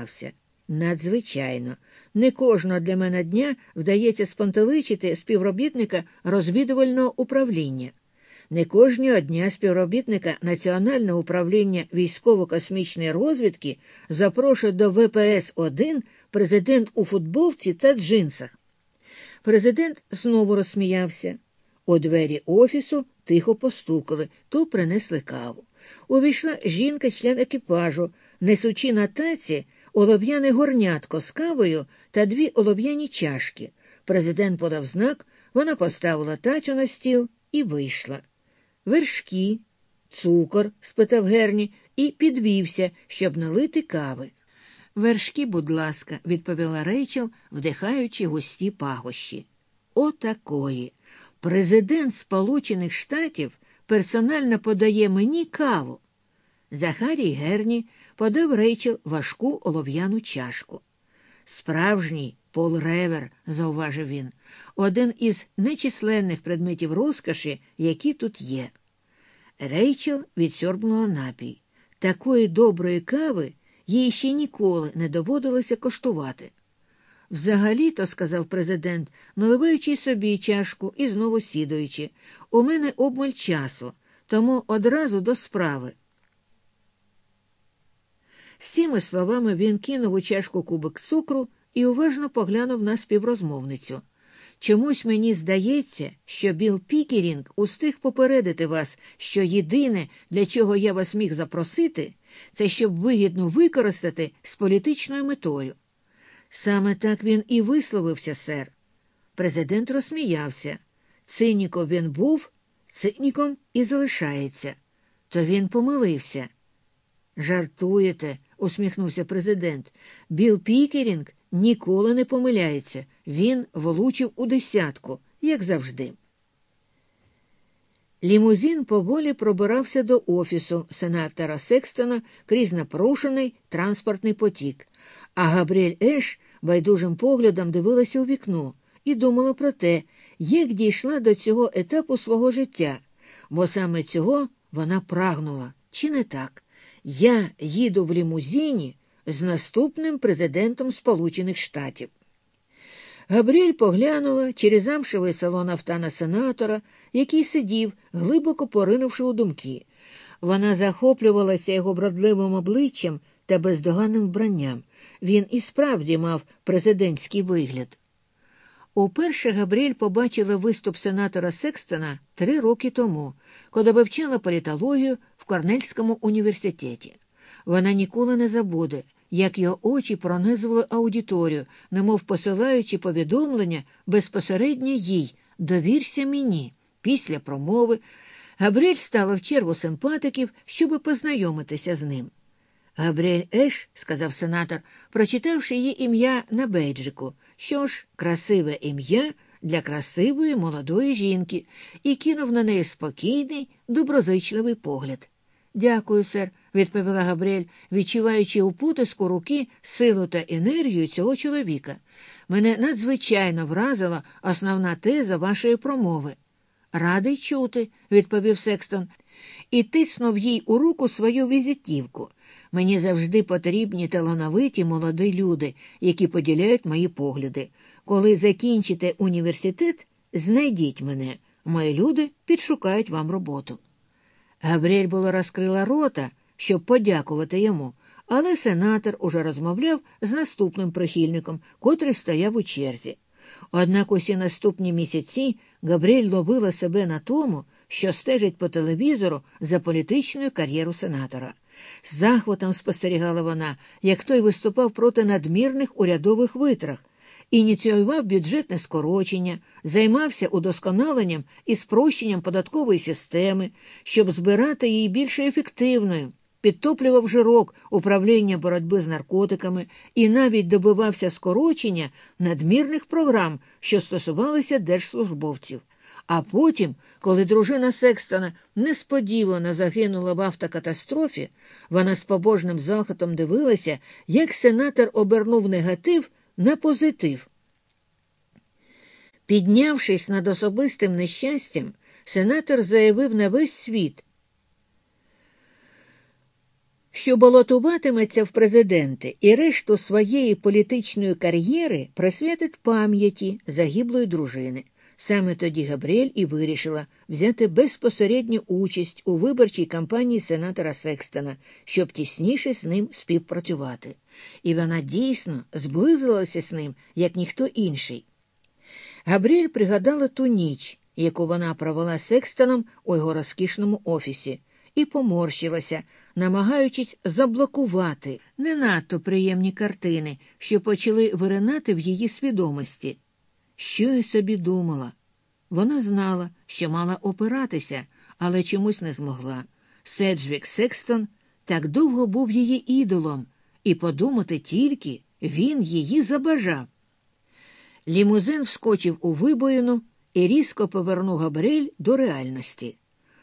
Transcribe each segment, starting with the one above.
розсміявся. Надзвичайно, не кожного для мене дня вдається спонтеличити співробітника розвідувального управління. Не кожного дня співробітника Національного управління військово-космічної розвідки запрошує до ВПС 1 президент у футболці та джинсах. Президент знову розсміявся. У двері офісу тихо постукали, то принесли каву. Увійшла жінка, член екіпажу, несучи на таці олов'яне горнятко з кавою та дві олов'яні чашки. Президент подав знак, вона поставила тацю на стіл і вийшла. Вершки, цукор? спитав Герні, і підвівся, щоб налити кави. Вершки, будь ласка, відповіла Рейчел, вдихаючи густі пагощі. Отакої. Президент Сполучених Штатів персонально подає мені каву. Захарій Герні подав Рейчел важку олов'яну чашку. Справжній Пол Ревер, зауважив він, один із нечисленних предметів розкоші, які тут є. Рейчел відсьорбнула напій. Такої доброї кави їй ще ніколи не доводилося куштувати. Взагалі-то, сказав президент, наливаючи собі чашку і знову сідаючи, у мене обмаль часу, тому одразу до справи. З цими словами він кинув у чашку кубик цукру і уважно поглянув на співрозмовницю. Чомусь мені здається, що Біл Пікерінг устиг попередити вас, що єдине, для чого я вас міг запросити, це щоб вигідно використати з політичною метою. Саме так він і висловився, сер. Президент розсміявся. Циніком він був, циніком і залишається. То він помилився. Жартуєте, усміхнувся президент. Біл Пікерінг ніколи не помиляється. Він влучив у десятку, як завжди. Лімузин поволі пробирався до офісу сенатора Секстона крізь напорушений транспортний потік, а Габріель Еш байдужим поглядом дивилася у вікно і думала про те, як дійшла до цього етапу свого життя, бо саме цього вона прагнула, чи не так? Я їду в лімузині з наступним президентом Сполучених Штатів. Габріель поглянула через замшевий салон авто на сенатора, який сидів, глибоко поринувши у думки. Вона захоплювалася його бродливим обличчям та бездоганним вбранням. Він і справді мав президентський вигляд. Уперше Габріель побачила виступ сенатора Секстона три роки тому, коли вивчала політологію Корнельському університеті. Вона ніколи не забуде, як його очі пронизували аудиторію, немов посилаючи повідомлення безпосередньо їй довірся мені. Після промови Габріель стала в чергу симпатиків, щоби познайомитися з ним. Габріель Еш, сказав сенатор, прочитавши її ім'я на бейджику. Що ж, красиве ім'я для красивої молодої жінки, і кинув на неї спокійний, доброзичливий погляд. Дякую, сер, відповіла Габріель, відчуваючи у потиску руки силу та енергію цього чоловіка. Мене надзвичайно вразила основна теза вашої промови. Радий чути, відповів Секстон, і тиснув їй у руку свою візитівку. Мені завжди потрібні талановиті молоді люди, які поділяють мої погляди. Коли закінчите університет, знайдіть мене. Мої люди підшукають вам роботу. Габріель було розкрила рота, щоб подякувати йому, але сенатор уже розмовляв з наступним прихильником, котрий стояв у черзі. Однак усі наступні місяці Габріель ловила себе на тому, що стежить по телевізору за політичною кар'єру сенатора. З захватом спостерігала вона, як той виступав проти надмірних урядових витрах, ініціював бюджетне скорочення, займався удосконаленням і спрощенням податкової системи, щоб збирати її більш ефективною, підтоплював жирок управління боротьби з наркотиками і навіть добивався скорочення надмірних програм, що стосувалися держслужбовців. А потім, коли дружина Секстона несподівано загинула в автокатастрофі, вона з побожним захотом дивилася, як сенатор обернув негатив на позитив. Піднявшись над особистим нещастям, сенатор заявив на весь світ. що балотуватиметься в президенти і решту своєї політичної кар'єри присвятить пам'яті загиблої дружини. Саме тоді Габріель і вирішила взяти безпосередню участь у виборчій кампанії сенатора Секстона, щоб тісніше з ним співпрацювати. І вона дійсно зблизилася з ним, як ніхто інший. Габріель пригадала ту ніч, яку вона провела Секстоном у його розкішному офісі, і поморщилася, намагаючись заблокувати не надто приємні картини, що почали виринати в її свідомості. Що я собі думала? Вона знала, що мала опиратися, але чомусь не змогла. Седжвік Секстон так довго був її ідолом, і подумати тільки він її забажав. Лімузин вскочив у вибоїну і різко повернув Габриль до реальності.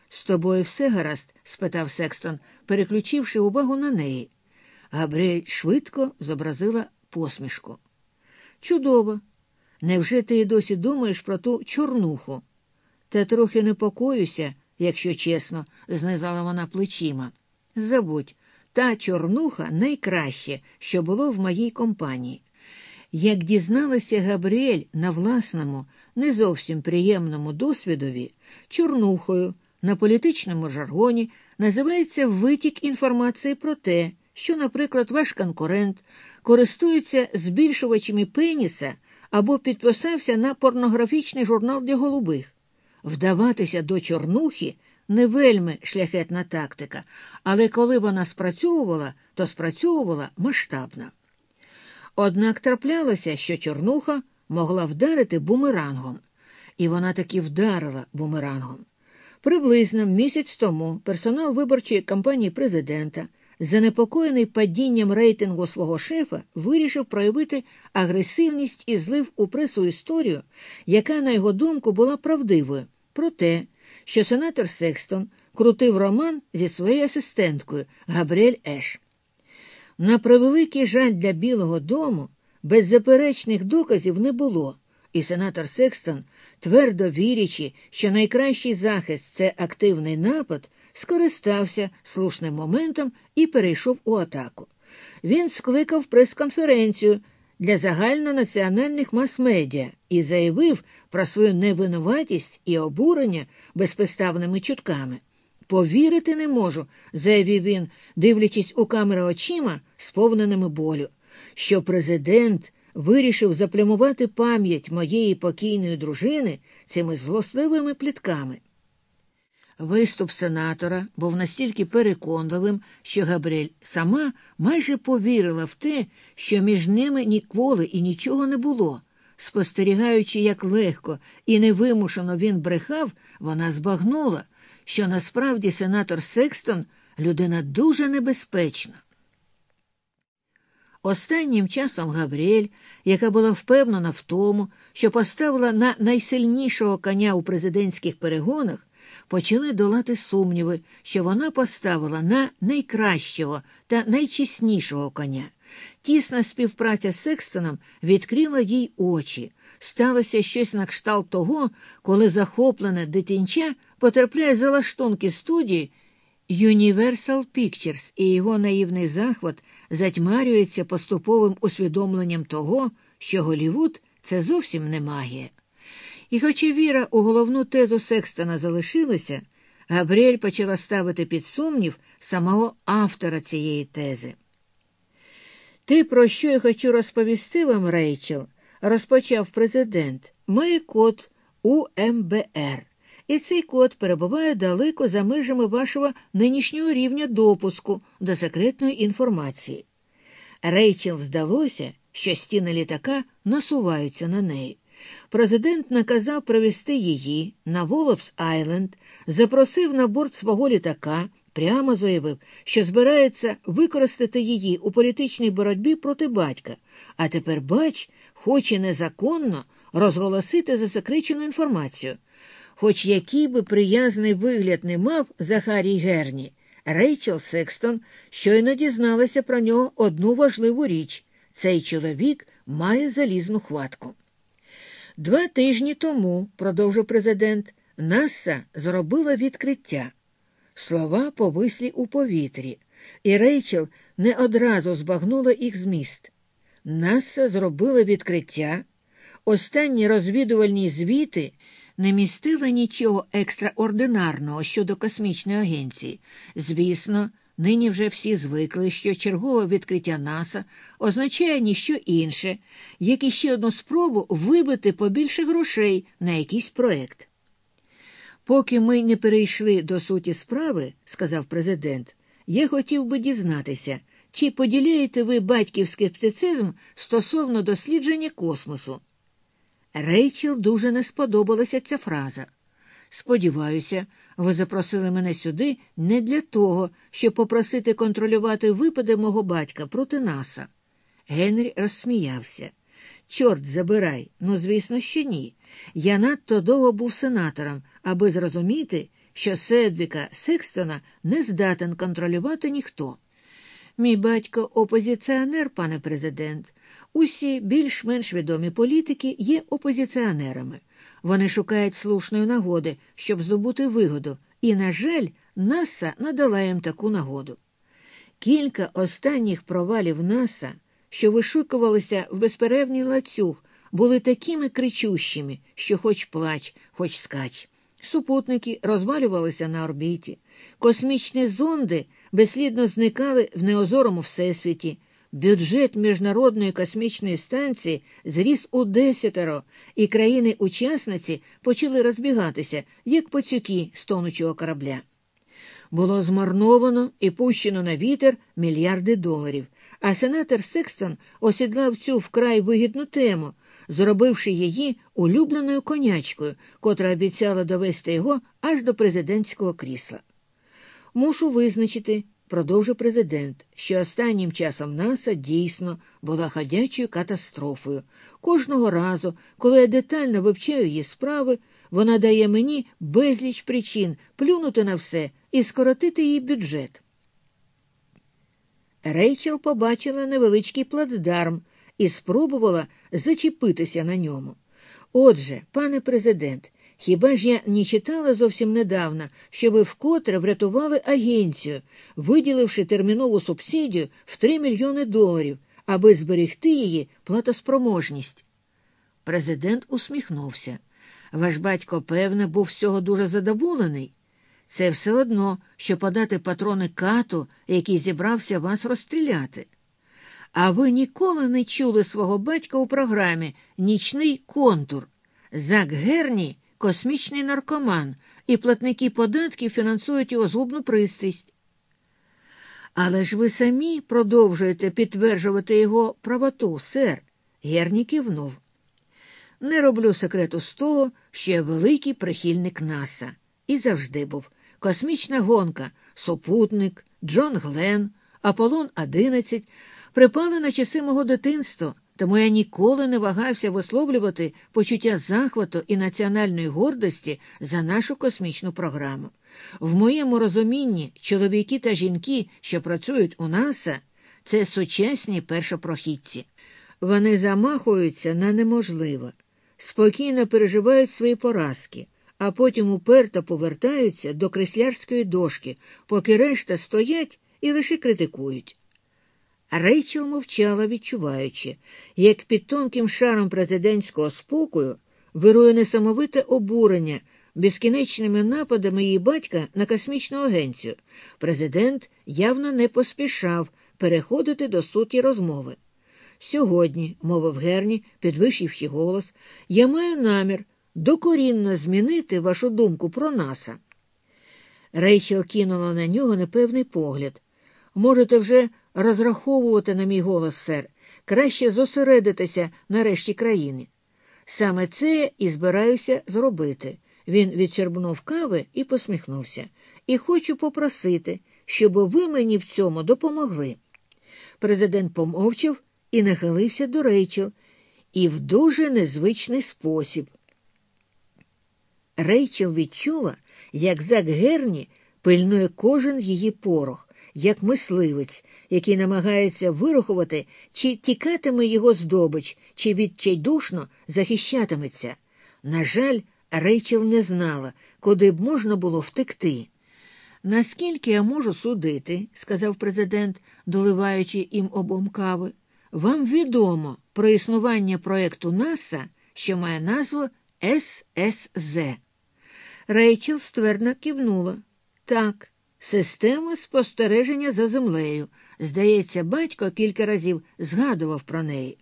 З тобою все гаразд? спитав Секстон, переключивши увагу на неї. Габриль швидко зобразила посмішку. Чудово. Невже ти й досі думаєш про ту чорнуху? Та трохи непокоюся, якщо чесно, знизала вона плечима. Забудь, та чорнуха найкраще, що було в моїй компанії. Як дізналася Габріель на власному, не зовсім приємному досвідові, чорнухою на політичному жаргоні називається витік інформації про те, що, наприклад, ваш конкурент користується збільшувачами пеніса або підписався на порнографічний журнал для голубих. Вдаватися до чорнухи не вельми шляхетна тактика, але коли вона спрацьовувала, то спрацьовувала масштабно. Однак траплялося, що чорнуха могла вдарити бумерангом, і вона таки вдарила бумерангом. Приблизно місяць тому персонал виборчої кампанії президента, занепокоєний падінням рейтингу свого шефа, вирішив проявити агресивність і злив у пресу історію, яка, на його думку, була правдивою, про те, що сенатор Секстон крутив роман зі своєю асистенткою Габріель Еш. На превеликий жаль для Білого дому беззаперечних доказів не було, і сенатор Секстон, твердо вірячи, що найкращий захист це активний напад, скористався слушним моментом і перейшов у атаку. Він скликав прес-конференцію для загальнонаціональних мас-медіа і заявив про свою невинуватість і обурення безпиставними чутками. Повірити не можу, заявив він, дивлячись у камеру очима, сповненими болю, що президент вирішив заплямувати пам'ять моєї покійної дружини цими злосливими плітками. Виступ сенатора був настільки переконливим, що Габріель сама майже повірила в те, що між ними ніколи і нічого не було. Спостерігаючи, як легко і невимушено він брехав, вона збагнула, що насправді сенатор Секстон людина дуже небезпечна. Останнім часом Габріель, яка була впевнена в тому, що поставила на найсильнішого коня у президентських перегонах, почали долати сумніви, що вона поставила на найкращого та найчеснішого коня. Тісна співпраця з Секстоном відкрила їй очі. Сталося щось на кшталт того, коли захоплене дитинча потрапляє за лаштунки студії Universal Pictures і його наївний захват затьмарюється поступовим усвідомленням того, що Голівуд це зовсім не магія. І, хоч і віра у головну тезу Секстона залишилася, Габріель почала ставити під сумнів самого автора цієї тези. Те, про що я хочу розповісти вам, Рейчел, розпочав президент, має код УМБР, і цей код перебуває далеко за межами вашого нинішнього рівня допуску до секретної інформації. Рейчел здалося, що стіни літака насуваються на неї. Президент наказав провести її на Волопс Айленд, запросив на борт свого літака, прямо заявив, що збирається використати її у політичній боротьбі проти батька, а тепер бач, хоче незаконно розголосити засекречену інформацію. Хоч який би приязний вигляд не мав Захарій Герні, Рейчел Секстон щойно дізналася про нього одну важливу річ цей чоловік має залізну хватку. Два тижні тому, продовжив президент, НАСА зробила відкриття. Слова повислі у повітрі, і Рейчел не одразу збагнула їх зміст. Наса зробила відкриття. Останні розвідувальні звіти не містили нічого екстраординарного щодо космічної агенції. Звісно, нині вже всі звикли, що чергове відкриття НАСА означає ніщо інше, як і ще одну спробу вибити побільше грошей на якийсь проект. Поки ми не перейшли до суті справи, сказав президент, я хотів би дізнатися, чи поділяєте ви батьківський скептицизм стосовно дослідження космосу. Рейчел дуже не сподобалася ця фраза. Сподіваюся, ви запросили мене сюди не для того, щоб попросити контролювати випади мого батька проти наса. Генрі розсміявся. Чорт забирай, ну, звісно, що ні. Я надто довго був сенатором, аби зрозуміти, що Седвіка Секстона не здатен контролювати ніхто. Мій батько опозиціонер, пане президент. Усі більш-менш відомі політики є опозиціонерами. Вони шукають слушної нагоди, щоб здобути вигоду, і, на жаль, НАСА надала їм таку нагоду. Кілька останніх провалів НАСА, що вишукувалися в безперервний лацюг, були такими кричущими, що хоч плач, хоч скач. Супутники розвалювалися на орбіті, космічні зонди безслідно зникали в неозорому всесвіті. Бюджет Міжнародної космічної станції зріс у десятеро, і країни-учасниці почали розбігатися, як пацюки з тонучого корабля. Було змарновано і пущено на вітер мільярди доларів, а сенатор Секстон осідлав цю вкрай вигідну тему, зробивши її улюбленою конячкою, котра обіцяла довести його аж до президентського крісла. Мушу визначити, продовжив президент, що останнім часом НАСА дійсно була ходячою катастрофою. Кожного разу, коли я детально вивчаю її справи, вона дає мені безліч причин плюнути на все і скоротити її бюджет. Рейчел побачила невеличкий плацдарм і спробувала зачепитися на ньому. Отже, пане президент, Хіба ж я не читала зовсім недавно, що ви вкотре врятували агенцію, виділивши термінову субсидію в 3 мільйони доларів, аби зберегти її платоспроможність? Президент усміхнувся. Ваш батько, певне, був всього дуже задоволений. Це все одно, що подати патрони кату, який зібрався вас розстріляти. А ви ніколи не чули свого батька у програмі Нічний контур. Зак Герні космічний наркоман, і платники податків фінансують його згубну пристрість. Але ж ви самі продовжуєте підтверджувати його правоту, сер, Герні кивнув. Не роблю секрету з того, що я великий прихильник НАСА. І завжди був. Космічна гонка, супутник, Джон Глен, Аполлон 11 припали на часи мого дитинства тому я ніколи не вагався висловлювати почуття захвату і національної гордості за нашу космічну програму. В моєму розумінні чоловіки та жінки, що працюють у НАСА, це сучасні першопрохідці. Вони замахуються на неможливе, спокійно переживають свої поразки, а потім уперто повертаються до креслярської дошки, поки решта стоять і лише критикують. Рейчел мовчала, відчуваючи, як під тонким шаром президентського спокою вирує несамовите обурення безкінечними нападами її батька на космічну агенцію. Президент явно не поспішав переходити до суті розмови. Сьогодні, мовив Герні, підвищивши голос, я маю намір докорінно змінити вашу думку про наса. Рейчел кинула на нього непевний погляд. Можете вже розраховувати на мій голос, сер, краще зосередитися на решті країни. Саме це і збираюся зробити. Він відчербнув кави і посміхнувся. І хочу попросити, щоб ви мені в цьому допомогли. Президент помовчав і нахилився до Рейчел, і в дуже незвичний спосіб. Рейчел відчула, як Зак Герні пильнує кожен її порох як мисливець, який намагається вирахувати, чи тікатиме його здобич, чи відчайдушно захищатиметься. На жаль, Рейчел не знала, куди б можна було втекти. Наскільки я можу судити, сказав президент, доливаючи їм обом кави, вам відомо про існування проєкту НАСА, що має назву ССЗ. Рейчел ствердно кивнула. Так, система спостереження за землею. Здається, батько кілька разів згадував про неї.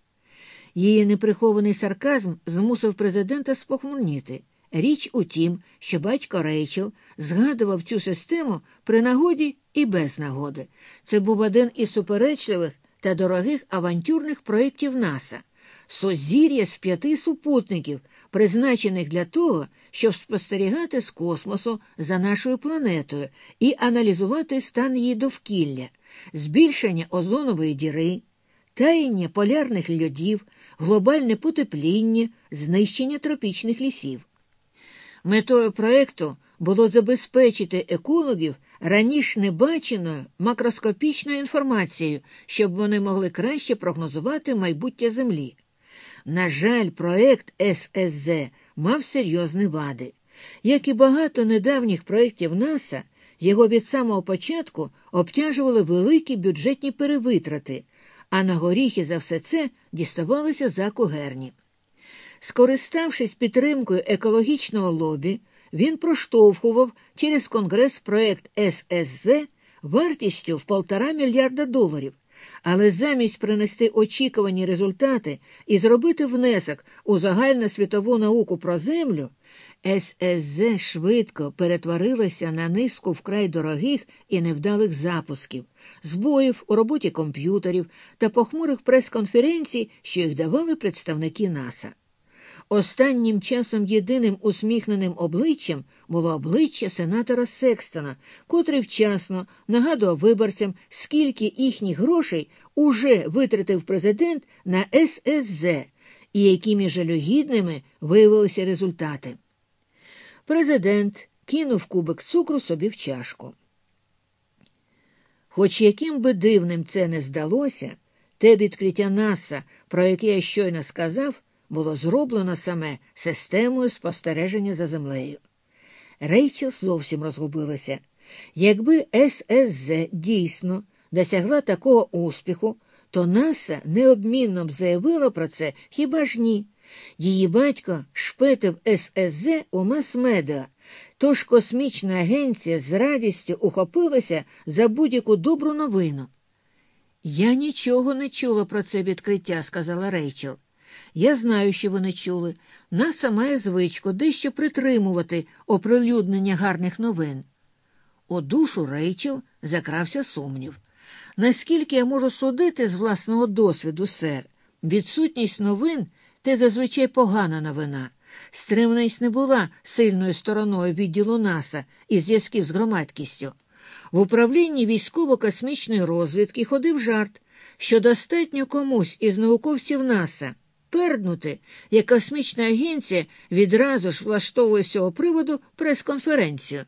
Її неприхований сарказм змусив президента спохмурніти. Річ у тім, що батько Рейчел згадував цю систему при нагоді і без нагоди. Це був один із суперечливих та дорогих авантюрних проєктів НАСА, сузір'я з п'яти супутників, призначених для того, щоб спостерігати з космосу за нашою планетою і аналізувати стан її довкілля, збільшення озонової діри, таяння полярних льодів, глобальне потепління, знищення тропічних лісів. Метою проекту було забезпечити екологів раніше небаченою макроскопічною інформацією, щоб вони могли краще прогнозувати майбуття Землі. На жаль, проект ССЗ мав серйозні вади. Як і багато недавніх проєктів НАСА, його від самого початку обтяжували великі бюджетні перевитрати, а на горіхи за все це діставалися за Герні. Скориставшись підтримкою екологічного лобі, він проштовхував через Конгрес проект ССЗ вартістю в полтора мільярда доларів, але замість принести очікувані результати і зробити внесок у загальну світову науку про землю, ССЗ швидко перетворилася на низку вкрай дорогих і невдалих запусків, збоїв у роботі комп'ютерів та похмурих прес-конференцій, що їх давали представники НАСА. Останнім часом єдиним усміхненим обличчям було обличчя сенатора Секстона, котрий вчасно нагадував виборцям, скільки їхніх грошей уже витратив президент на ССЗ і якими жалюгідними виявилися результати. Президент кинув кубик цукру собі в чашку. Хоч яким би дивним це не здалося, те відкриття НАСА, про яке я щойно сказав, було зроблено саме системою спостереження за землею. Рейчел зовсім розгубилася. Якби ССЗ дійсно досягла такого успіху, то НАСА необмінно б заявило про це хіба ж ні. Її батько шпетив ССЗ у мас-медіа, тож космічна агенція з радістю ухопилася за будь-яку добру новину. Я нічого не чула про це відкриття, сказала Рейчел. Я знаю, що ви не чули. Наса має звичку дещо притримувати оприлюднення гарних новин. У душу Рейчел закрався сумнів. Наскільки я можу судити з власного досвіду, сер, відсутність новин те зазвичай погана новина. Стриманість не була сильною стороною відділу НАСА і зв'язків з громадськістю. В управлінні військово-космічної розвідки ходив жарт, що достатньо комусь із науковців НАСА перднути, як космічна агенція відразу ж влаштовує з цього приводу прес-конференцію.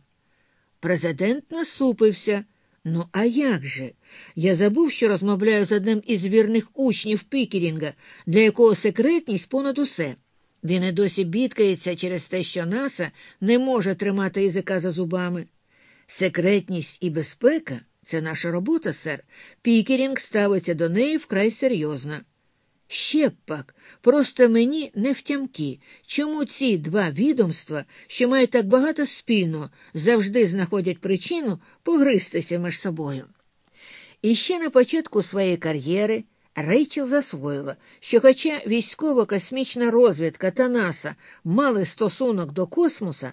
Президент насупився. Ну, а як же? Я забув, що розмовляю з одним із вірних учнів Пікерінга, для якого секретність понад усе. Він і досі бідкається через те, що НАСА не може тримати язика за зубами. Секретність і безпека це наша робота, сер. Пікерінг ставиться до неї вкрай серйозно. Ще пак, просто мені не втямки, чому ці два відомства, що мають так багато спільного, завжди знаходять причину погристися між собою. І ще на початку своєї кар'єри Рейчел засвоїла, що, хоча військово-космічна розвідка та НАСА мали стосунок до космоса,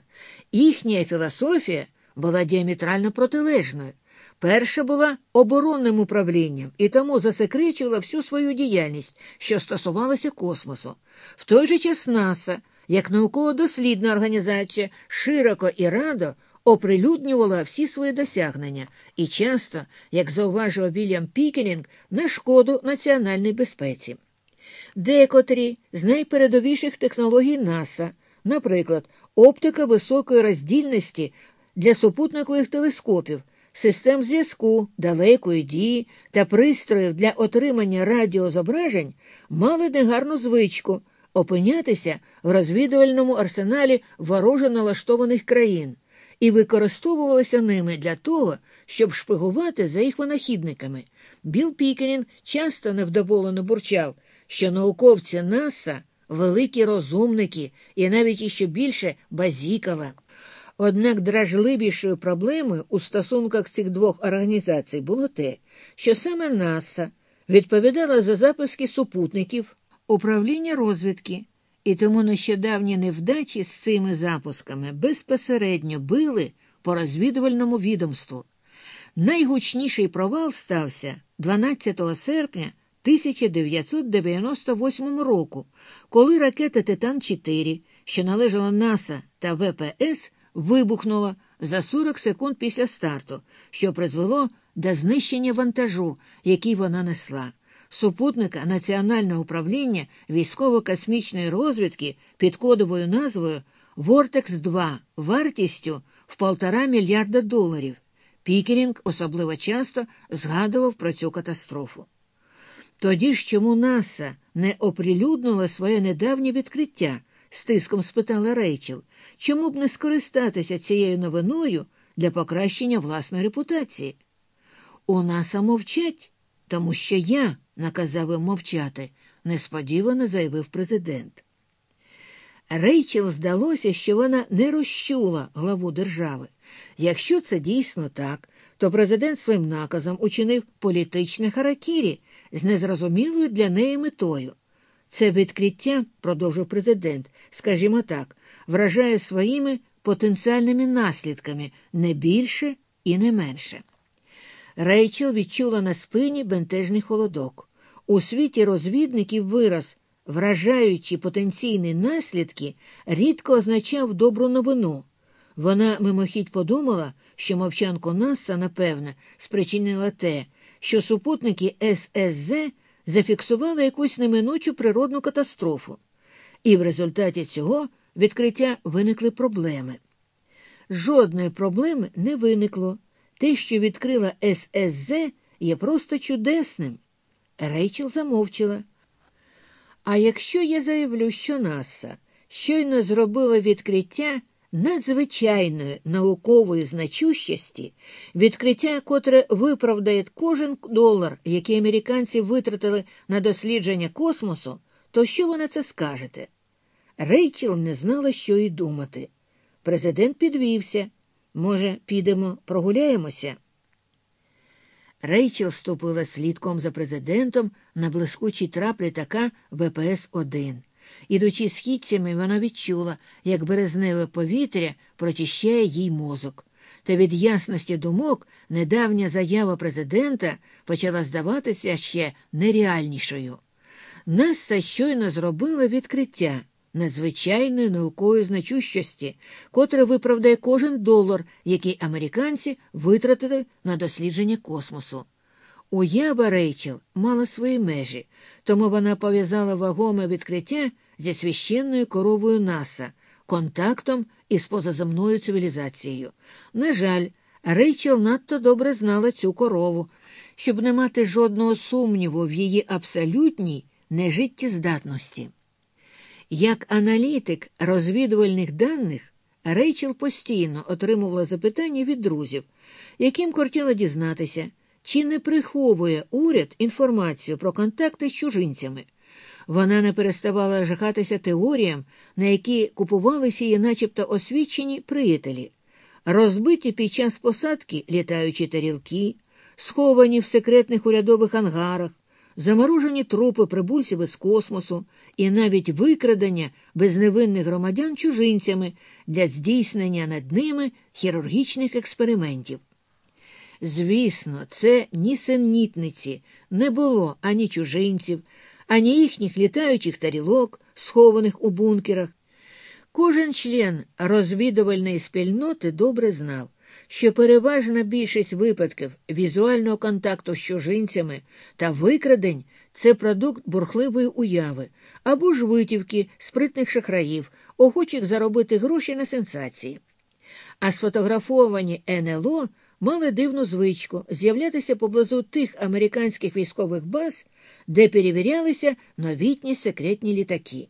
їхня філософія була діаметрально протилежною. Перша була оборонним управлінням і тому засекречувала всю свою діяльність, що стосувалася космосу. В той же час НАСА, як науково-дослідна організація, широко і радо оприлюднювала всі свої досягнення і часто, як зауважував Вільям Пікерінг, на шкоду національній безпеці. Декотрі з найпередовіших технологій НАСА, наприклад, оптика високої роздільності для супутникових телескопів систем зв'язку, далекої дії та пристроїв для отримання радіозображень мали негарну звичку опинятися в розвідувальному арсеналі вороже налаштованих країн і використовувалися ними для того, щоб шпигувати за їх винахідниками. Біл Пікерін часто невдоволено бурчав, що науковці НАСА великі розумники і навіть іще більше базікала. Однак дражливішою проблемою у стосунках цих двох організацій було те, що саме НАСА відповідала за запуски супутників управління розвідки, і тому нещодавні невдачі з цими запусками безпосередньо били по розвідувальному відомству. Найгучніший провал стався 12 серпня 1998 року, коли ракета Титан 4 що належала НАСА та ВПС, вибухнула за 40 секунд після старту, що призвело до знищення вантажу, який вона несла. Супутника Національного управління військово-космічної розвідки під кодовою назвою Вортекс 2 вартістю в полтора мільярда доларів. Пікерінг особливо часто згадував про цю катастрофу. Тоді ж чому НАСА не оприлюднило своє недавнє відкриття? з тиском спитала Рейчел, чому б не скористатися цією новиною для покращення власної репутації? У НАСА мовчать, тому що я наказав їм мовчати, несподівано заявив президент. Рейчел здалося, що вона не розчула главу держави. Якщо це дійсно так, то президент своїм наказом учинив політичне харакірі з незрозумілою для неї метою. Це відкриття, продовжив президент, скажімо так, вражає своїми потенціальними наслідками не більше і не менше. Рейчел відчула на спині бентежний холодок. У світі розвідників вираз, вражаючи потенційні наслідки, рідко означав добру новину. Вона мимохідь подумала, що мовчанку Наса, напевне, спричинила те, що супутники ССЗ зафіксували якусь неминучу природну катастрофу, і в результаті цього відкриття виникли проблеми. Жодної проблеми не виникло. Те, що відкрила ССЗ, є просто чудесним. Рейчел замовчала. А якщо я заявлю, що НАСА щойно зробила відкриття надзвичайної наукової значущості, відкриття, котре виправдає кожен долар, який американці витратили на дослідження космосу, то що ви на це скажете? Рейчел не знала, що й думати. Президент підвівся. Може, підемо прогуляємося? Рейчел ступила слідком за президентом на блискучій трап літака ВПС-1. Ідучи східцями, вона відчула, як березневе повітря прочищає їй мозок. Та від ясності думок недавня заява президента почала здаватися ще нереальнішою. Насса щойно зробила відкриття надзвичайної наукової значущості, котре виправдає кожен долар, який американці витратили на дослідження космосу. Уява Рейчел мала свої межі, тому вона пов'язала вагоме відкриття зі священною коровою Наса, контактом із позаземною цивілізацією. На жаль, Рейчел надто добре знала цю корову, щоб не мати жодного сумніву в її абсолютній нежиттєздатності. Як аналітик розвідувальних даних, Рейчел постійно отримувала запитання від друзів, яким кортіло дізнатися, чи не приховує уряд інформацію про контакти з чужинцями. Вона не переставала жахатися теоріям, на які купувалися її начебто освічені приятелі, розбиті під час посадки літаючі тарілки, сховані в секретних урядових ангарах, заморожені трупи прибульців із космосу і навіть викрадення безневинних громадян чужинцями для здійснення над ними хірургічних експериментів. Звісно, це нісенітниці не було ані чужинців, ані їхніх літаючих тарілок, схованих у бункерах. Кожен член розвідувальної спільноти добре знав, що переважна більшість випадків візуального контакту з чужинцями та викрадень це продукт бурхливої уяви або ж витівки спритних шахраїв, охочих заробити гроші на сенсації. А сфотографовані НЛО мали дивну звичку з'являтися поблизу тих американських військових баз, де перевірялися новітні секретні літаки.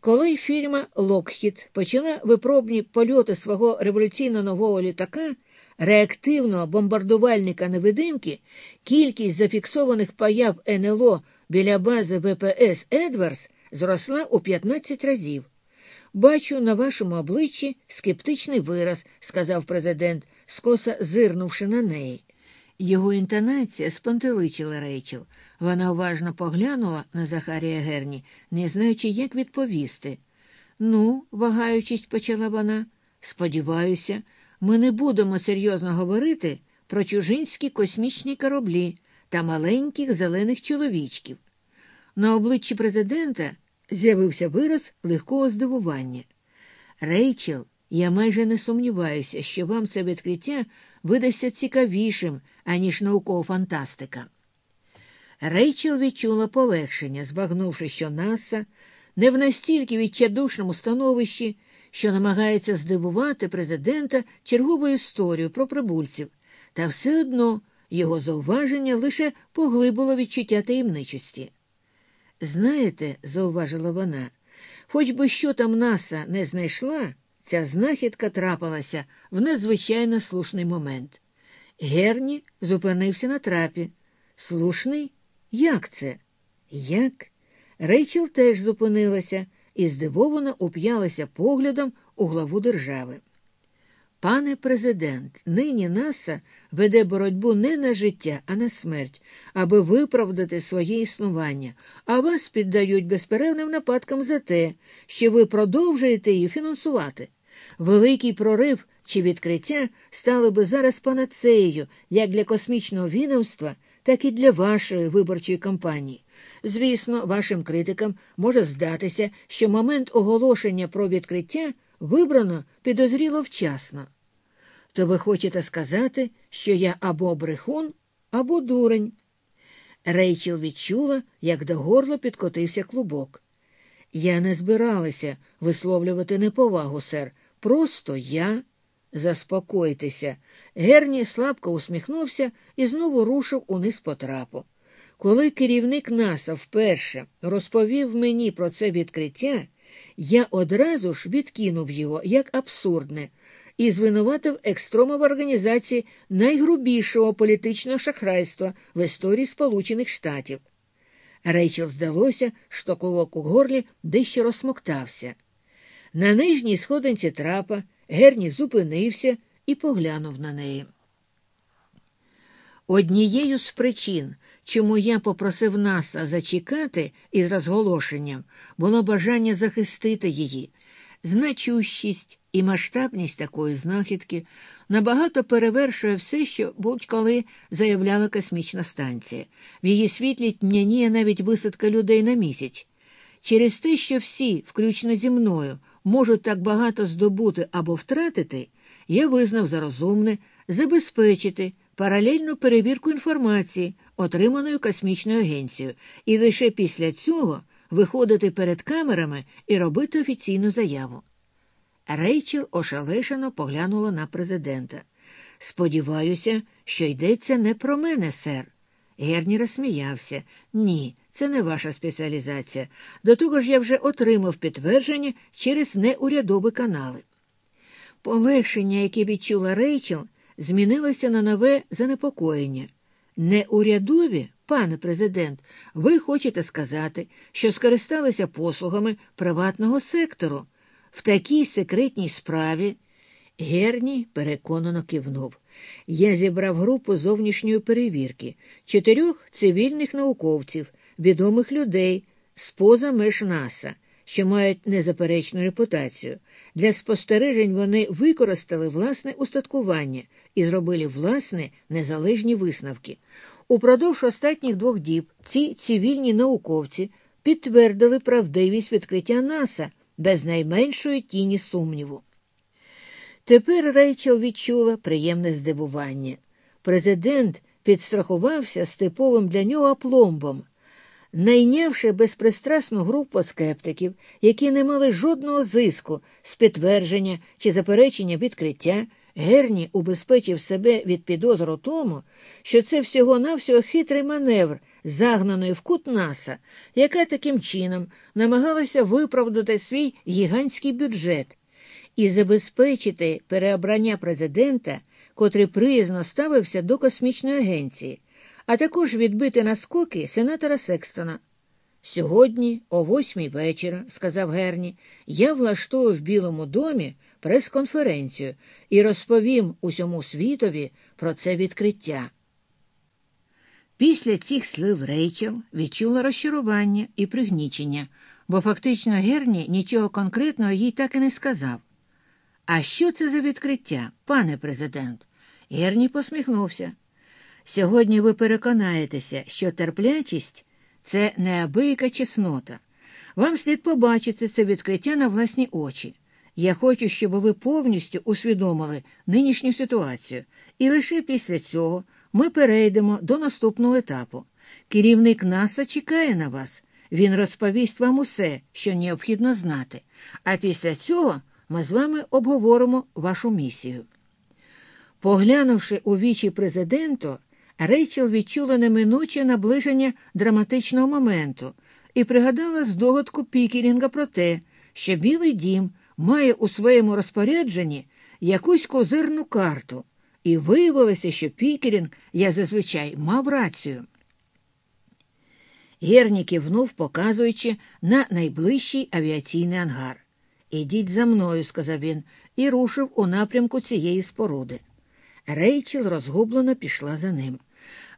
Коли фірма Локхіт почала випробні польоти свого революційно нового літака, реактивного бомбардувальника невидимки, кількість зафіксованих появ НЛО біля бази ВПС Едварс зросла у 15 разів. Бачу на вашому обличчі скептичний вираз, сказав президент, скоса зирнувши на неї. Його інтонація спантеличила Рейчел. Вона уважно поглянула на Захарія Герні, не знаючи, як відповісти. Ну, вагаючись, почала вона, сподіваюся, ми не будемо серйозно говорити про чужинські космічні кораблі та маленьких зелених чоловічків. На обличчі президента з'явився вираз легкого здивування. Рейчел, я майже не сумніваюся, що вам це відкриття видасться цікавішим, аніж наукова фантастика. Рейчел відчула полегшення, збагнувши, що Наса не в настільки відчадушному становищі, що намагається здивувати президента черговою історією про прибульців, та все одно його зауваження лише поглибило відчуття таємничості. Знаєте, зауважила вона, хоч би що там Наса не знайшла, ця знахідка трапилася в надзвичайно слушний момент. Герні зупинився на трапі. Слушний? Як це? Як? Рейчел теж зупинилася і здивовано уп'ялася поглядом у главу держави. Пане президент, нині НАСА веде боротьбу не на життя, а на смерть, аби виправдати своє існування, а вас піддають безперервним нападкам за те, що ви продовжуєте її фінансувати. Великий прорив чи відкриття стали би зараз панацеєю як для космічного відомства, так і для вашої виборчої кампанії. Звісно, вашим критикам може здатися, що момент оголошення про відкриття вибрано підозріло вчасно. То ви хочете сказати, що я або брехун, або дурень. Рейчел відчула, як до горла підкотився клубок. Я не збиралася висловлювати неповагу, сер. Просто я. Заспокойтеся. Герні слабко усміхнувся і знову рушив униз по трапу. Коли керівник НАСА вперше розповів мені про це відкриття, я одразу ж відкинув його як абсурдне і звинуватив екстрому в організації найгрубішого політичного шахрайства в історії Сполучених Штатів. Рейчел здалося, що кловок у горлі дещо розсмоктався. На нижній сходинці трапа Герні зупинився і поглянув на неї. Однією з причин, чому я попросив Наса зачекати із розголошенням, було бажання захистити її. Значущість і масштабність такої знахідки набагато перевершує все, що будь-коли заявляла космічна станція. В її світлі тьмяніє навіть висадка людей на місяць. Через те, що всі, включно зі мною, можуть так багато здобути або втратити, я визнав за розумне забезпечити паралельну перевірку інформації, отриманої космічною агенцією, і лише після цього виходити перед камерами і робити офіційну заяву. Рейчел ошалешено поглянула на президента. Сподіваюся, що йдеться не про мене, сер. Герні розсміявся. Ні, це не ваша спеціалізація. До того ж я вже отримав підтвердження через неурядові канали. Полегшення, яке відчула Рейчел, змінилося на нове занепокоєння. Неурядові, пане президент, ви хочете сказати, що скористалися послугами приватного сектору. В такій секретній справі Герні переконано кивнув. Я зібрав групу зовнішньої перевірки, чотирьох цивільних науковців, відомих людей з поза меж НАСА, що мають незаперечну репутацію. Для спостережень вони використали власне устаткування і зробили власне незалежні висновки. Упродовж останніх двох діб ці цивільні науковці підтвердили правдивість відкриття НАСА без найменшої тіні сумніву. Тепер Рейчел відчула приємне здивування. Президент підстрахувався з типовим для нього апломбом, найнявши безпристрасну групу скептиків, які не мали жодного зиску з підтвердження чи заперечення відкриття, Герні убезпечив себе від підозру тому, що це всього-навсього хитрий маневр загнаної в кут наса, яка таким чином намагалася виправдати свій гігантський бюджет і забезпечити переобрання президента, котрий приязно ставився до космічної агенції, а також відбити наскоки сенатора Секстона. Сьогодні, о восьмій вечора, сказав Герні, я влаштую в Білому домі прес-конференцію і розповім усьому світові про це відкриття. Після цих слів Рейчел відчула розчарування і пригнічення, бо фактично Герні нічого конкретного їй так і не сказав. А що це за відкриття, пане президент? Герні посміхнувся. Сьогодні ви переконаєтеся, що терплячість це неабияка чеснота. Вам слід побачити це відкриття на власні очі. Я хочу, щоб ви повністю усвідомили нинішню ситуацію, і лише після цього ми перейдемо до наступного етапу. Керівник НАСА чекає на вас. Він розповість вам усе, що необхідно знати. А після цього ми з вами обговоримо вашу місію. Поглянувши у вічі президенту, Рейчел відчула неминуче наближення драматичного моменту і пригадала здогадку Пікерінга про те, що Білий дім має у своєму розпорядженні якусь козирну карту, і виявилося, що Пікерінг, я зазвичай, мав рацію. Герні кивнув, показуючи на найближчий авіаційний ангар. Ідіть за мною, сказав він, і рушив у напрямку цієї споруди. Рейчел розгублено пішла за ним.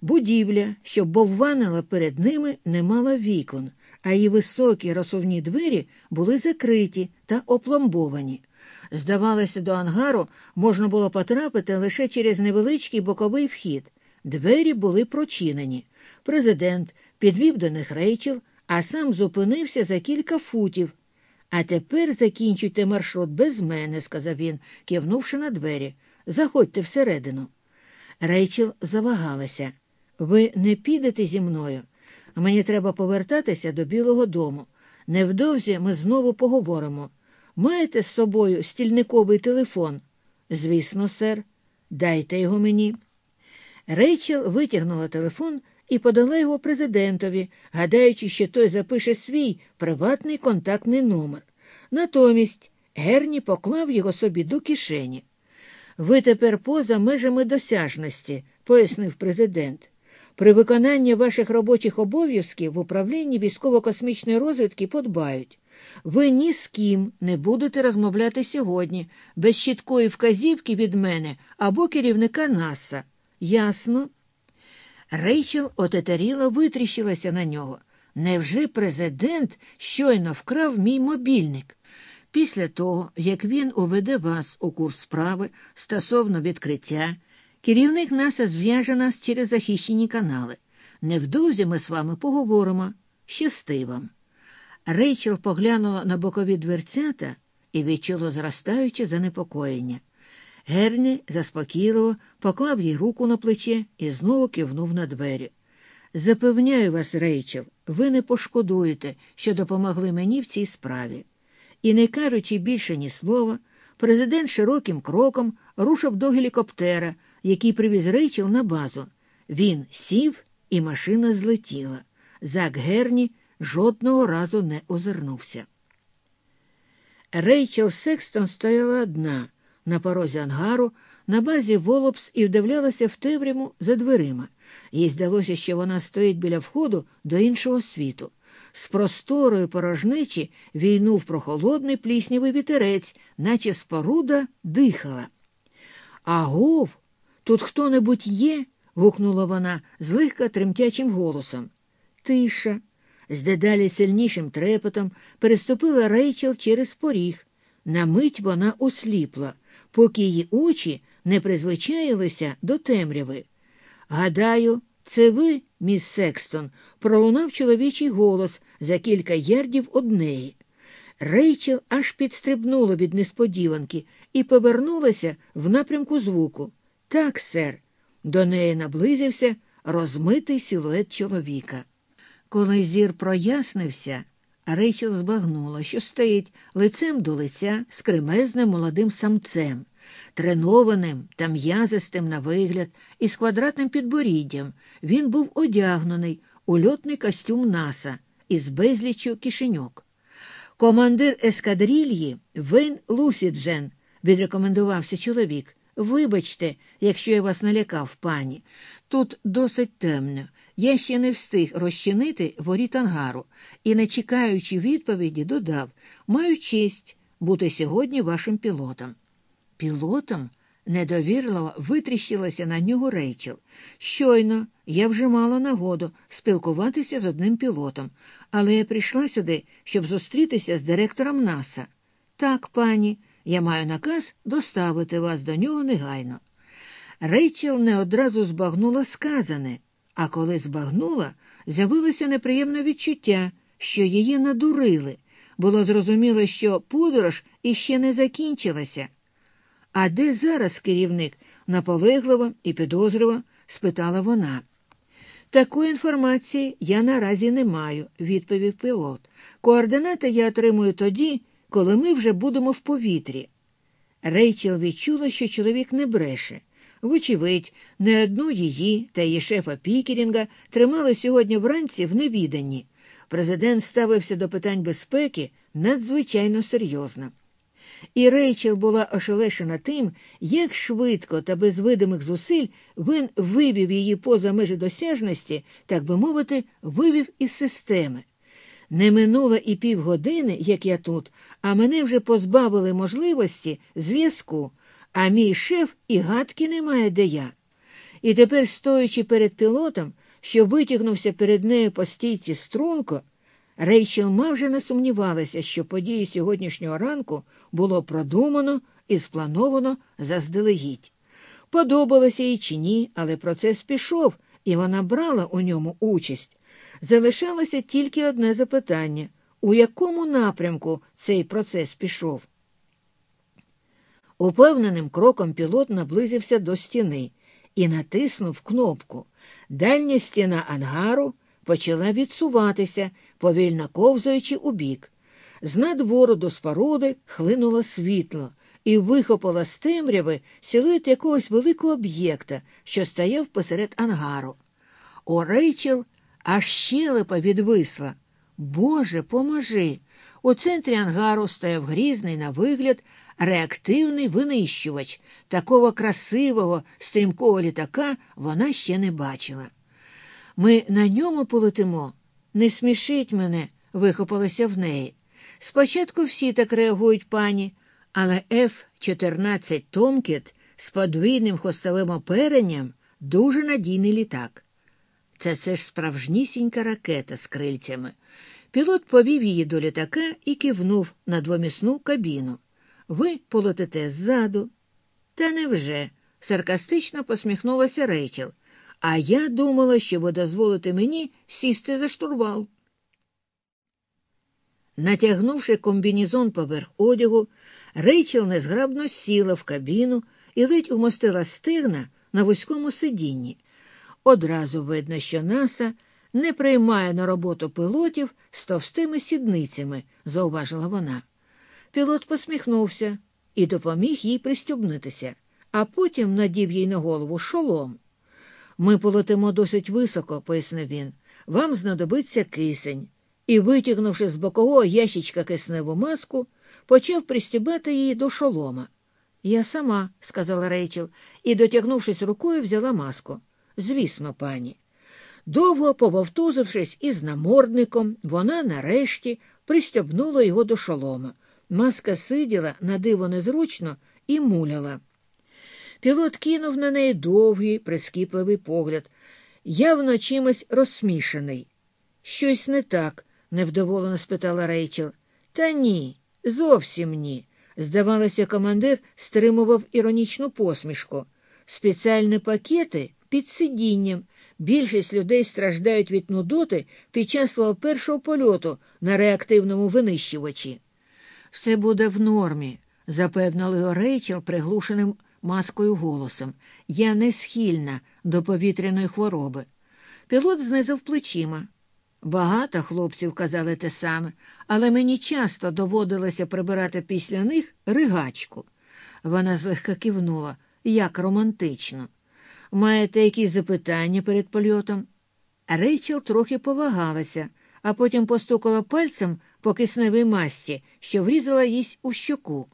Будівля, що бовванила перед ними, не мала вікон, а її високі розсувні двері були закриті та опломбовані. Здавалося, до ангару можна було потрапити лише через невеличкий боковий вхід. Двері були прочинені. Президент підвів до них рейчел, а сам зупинився за кілька футів. А тепер закінчуйте маршрут без мене, сказав він, кивнувши на двері. Заходьте всередину. Рейчел завагалася. Ви не підете зі мною. Мені треба повертатися до Білого дому. Невдовзі ми знову поговоримо. Маєте з собою стільниковий телефон? Звісно, сер, дайте його мені. Рейчел витягнула телефон і подала його президентові, гадаючи, що той запише свій приватний контактний номер. Натомість Герні поклав його собі до кишені. Ви тепер поза межами досяжності, пояснив президент. При виконанні ваших робочих обов'язків в управлінні військово-космічної розвідки подбають. Ви ні з ким не будете розмовляти сьогодні, без чіткої вказівки від мене або керівника НАСА. Ясно? Рейчел отетеріло витріщилася на нього. Невже президент щойно вкрав мій мобільник? Після того, як він уведе вас у курс справи стосовно відкриття, керівник НАСА зв'яже нас через захищені канали. Невдовзі ми з вами поговоримо. Щасти вам. Рейчел поглянула на бокові дверцята і відчула зростаюче занепокоєння. Герні заспокійливо поклав їй руку на плече і знову кивнув на двері. Запевняю вас, Рейчел, ви не пошкодуєте, що допомогли мені в цій справі. І, не кажучи більше ні слова, президент широким кроком рушив до гелікоптера, який привіз Рейчел на базу. Він сів, і машина злетіла. Зак Герні жодного разу не озирнувся. Рейчел Секстон стояла одна на порозі ангару, на базі Волопс і вдивлялася в темряву за дверима. Їй здалося, що вона стоїть біля входу до іншого світу. З просторої порожничі війнув прохолодний пліснявий вітерець, наче споруда дихала. Агов, тут хто небудь є? гукнула вона злегка тремтячим голосом. Тиша. З дедалі сильнішим трепетом переступила Рейчел через поріг. На мить вона осліпла, поки її очі не призвичаїлися до темряви. Гадаю, це ви, міс Секстон, пролунав чоловічий голос за кілька ярдів од неї. Рейчел аж підстрибнула від несподіванки і повернулася в напрямку звуку. Так, сер, до неї наблизився розмитий силует чоловіка. Коли зір прояснився, Рейчел збагнула, що стоїть лицем до лиця з кремезним молодим самцем, тренованим та м'язистим на вигляд із квадратним підборіддям. Він був одягнений у ульотний костюм Наса із безліччю кишеньок. Командир ескадрильї Вейн Лусіджен, відрекомендувався чоловік. Вибачте, якщо я вас налякав, пані. Тут досить темно. Я ще не встиг розчинити воріт ангару і, не чекаючи відповіді, додав маю честь бути сьогодні вашим пілотом. Пілотом? недовірливо витріщилася на нього Рейчел. Щойно я вже мала нагоду спілкуватися з одним пілотом, але я прийшла сюди, щоб зустрітися з директором НАСА. Так, пані, я маю наказ доставити вас до нього негайно. Рейчел не одразу збагнула сказане, а коли збагнула, з'явилося неприємне відчуття, що її надурили. Було зрозуміло, що подорож іще не закінчилася. А де зараз керівник? наполегливо і підозрливо спитала вона. Такої інформації я наразі не маю, відповів пілот. Координати я отримую тоді, коли ми вже будемо в повітрі. Рейчел відчула, що чоловік не бреше. Вочевидь, не одну її та її шефа Пікерінга тримали сьогодні вранці в невіданні. Президент ставився до питань безпеки надзвичайно серйозно. І Рейчел була ошелешена тим, як швидко та без видимих зусиль він вивів її поза межі досяжності, так би мовити, вивів із системи. Не минуло і півгодини, як я тут, а мене вже позбавили можливості зв'язку, а мій шеф і гадки не має, де я. І тепер, стоячи перед пілотом, що витягнувся перед нею по стійці струнко, Рейчел майже не сумнівалася, що події сьогоднішнього ранку було продумано і сплановано заздалегідь. Подобалося їй чи ні, але процес пішов, і вона брала у ньому участь. Залишалося тільки одне запитання у якому напрямку цей процес пішов? Упевненим кроком пілот наблизився до стіни і натиснув кнопку. Дальня стіна ангару почала відсуватися, повільно ковзаючи у бік. З надвору до споруди хлинуло світло і вихопило з темряви силует якогось великого об'єкта, що стояв посеред ангару. У Рейчел аж щелепа відвисла. Боже, поможи! У центрі ангару стояв грізний на вигляд реактивний винищувач. Такого красивого, стрімкого літака вона ще не бачила. Ми на ньому полетимо. Не смішить мене, вихопилося в неї. Спочатку всі так реагують пані, але F-14 Томкіт з подвійним хвостовим оперенням дуже надійний літак. Це це ж справжнісінька ракета з крильцями. Пілот повів її до літака і кивнув на двомісну кабіну. Ви полетите ззаду. Та невже? саркастично посміхнулася Рейчел. А я думала, що ви дозволите мені сісти за штурвал. Натягнувши комбінізон поверх одягу, Рейчел незграбно сіла в кабіну і ледь умостила стигна на вузькому сидінні. Одразу видно, що наса не приймає на роботу пілотів з товстими сідницями, зауважила вона. Пілот посміхнувся і допоміг їй пристюбнитися, а потім надів їй на голову шолом. Ми полетимо досить високо, пояснив він. Вам знадобиться кисень. І, витягнувши з бокового ящичка кисневу маску, почав пристібати її до шолома. Я сама, сказала Рейчел, і, дотягнувшись рукою, взяла маску. Звісно, пані. Довго пововтузившись із намордником, вона нарешті пристьобнула його до шолома. Маска сиділа на диво незручно і муляла. Пілот кинув на неї довгий, прискіпливий погляд, явно чимось розсмішаний. Щось не так, невдоволено спитала Рейчел. Та ні, зовсім ні. Здавалося, командир стримував іронічну посмішку. Спеціальні пакети під сидінням. Більшість людей страждають від нудоти під час свого першого польоту на реактивному винищувачі. Все буде в нормі, запевнили його Рейчел приглушеним маскою голосом. Я не схильна до повітряної хвороби. Пілот знизив плечима. Багато хлопців казали те саме, але мені часто доводилося прибирати після них ригачку. Вона злегка кивнула, як романтично. Маєте якісь запитання перед польотом? Рейчел трохи повагалася, а потім постукала пальцем по кисневій масці, що врізала їй у щоку.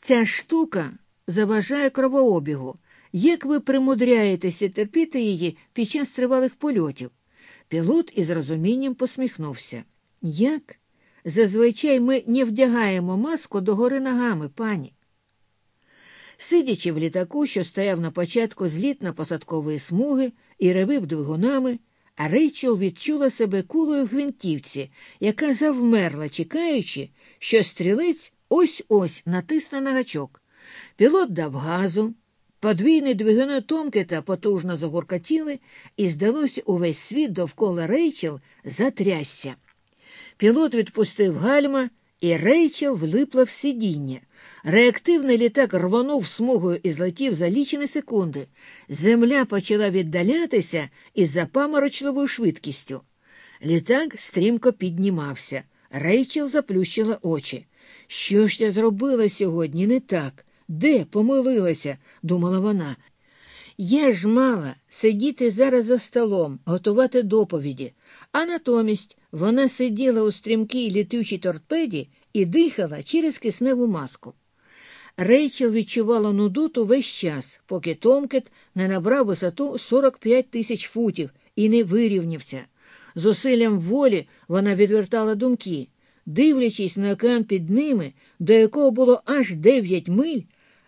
Ця штука заважає кровообігу. Як ви примудряєтеся терпіти її під час тривалих польотів? Пілот із розумінням посміхнувся. Як? Зазвичай ми не вдягаємо маску догори ногами, пані. Сидячи в літаку, що стояв на початку злітно-посадкової смуги і ревив двигунами, а Рейчел відчула себе кулою в гвинтівці, яка завмерла, чекаючи, що стрілець ось ось натисне на гачок. Пілот дав газу, подвійні двигуни Томкета потужно загуркотіли, і, здалося, увесь світ довкола Рейчел затрясся. Пілот відпустив гальма, і Рейчел влипла в сидіння. Реактивний літак рвонув смугою і злетів за лічені секунди. Земля почала віддалятися із запаморочливою швидкістю. Літак стрімко піднімався. Рейчел заплющила очі. Що ж я зробила сьогодні не так? Де помилилася? думала вона. Я ж мала сидіти зараз за столом, готувати доповіді, а натомість вона сиділа у стрімкій літючій торпеді і дихала через кисневу маску. Рейчел відчувала нудоту весь час, поки Томкет не набрав висоту 45 тисяч футів і не вирівнявся. Зусиллям волі вона відвертала думки. Дивлячись на океан під ними, до якого було аж дев'ять миль,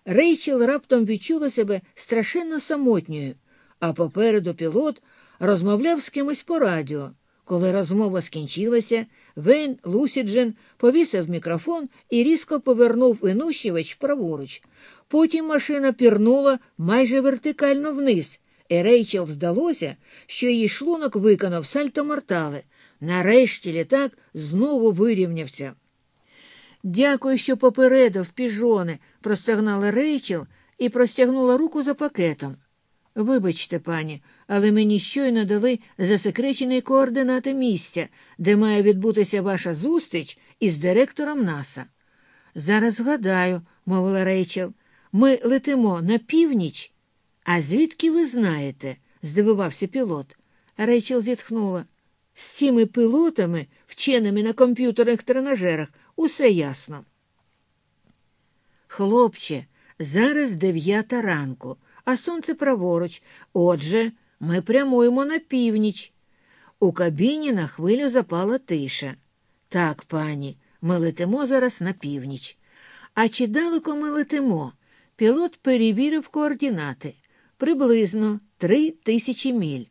Рейчел раптом відчула себе страшенно самотньою, а попереду пілот розмовляв з кимось по радіо. Коли розмова скінчилася, Вейн Лусіджен повісив мікрофон і різко повернув винущувач праворуч. Потім машина пірнула майже вертикально вниз, і Рейчел здалося, що її шлунок виконав сальто мортале. Нарешті літак знову вирівнявся. Дякую, що попередив, піжоне, простагнала Рейчел і простягнула руку за пакетом. Вибачте, пані, але мені щойно дали засекречені координати місця, де має відбутися ваша зустріч із директором НАСА. Зараз згадаю, мовила Рейчел, ми летимо на північ. А звідки ви знаєте? здивувався пілот. Рейчел зітхнула. З цими пілотами, вченими на комп'ютерних тренажерах, усе ясно. Хлопче, зараз дев'ята ранку, а сонце праворуч. Отже, ми прямуємо на північ. У кабіні на хвилю запала тиша. Так, пані, ми летимо зараз на північ. А чи далеко ми летимо? Пілот перевірив координати приблизно три тисячі міль.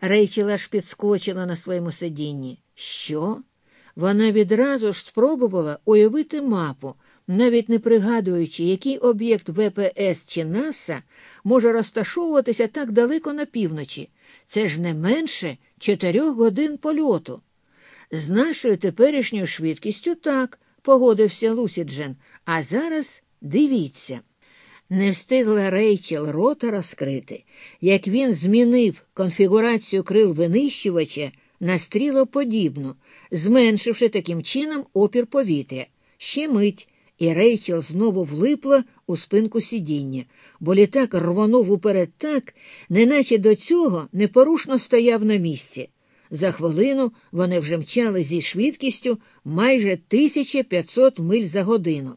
Рейчел аж підскочила на своєму сидінні. Що? Вона відразу ж спробувала уявити мапу, навіть не пригадуючи, який об'єкт ВПС чи НАСА може розташовуватися так далеко на півночі. Це ж не менше чотирьох годин польоту. З нашою теперішньою швидкістю так, погодився Лусіджен, а зараз дивіться. Не встигла Рейчел рота розкрити, як він змінив конфігурацію крил винищувача на стрілоподібну, зменшивши таким чином опір повітря. Ще мить, і Рейчел знову влипла у спинку сидіння, бо літак рвонув уперед так, неначе до цього непорушно стояв на місці. За хвилину вони вже мчали зі швидкістю майже 1500 миль за годину.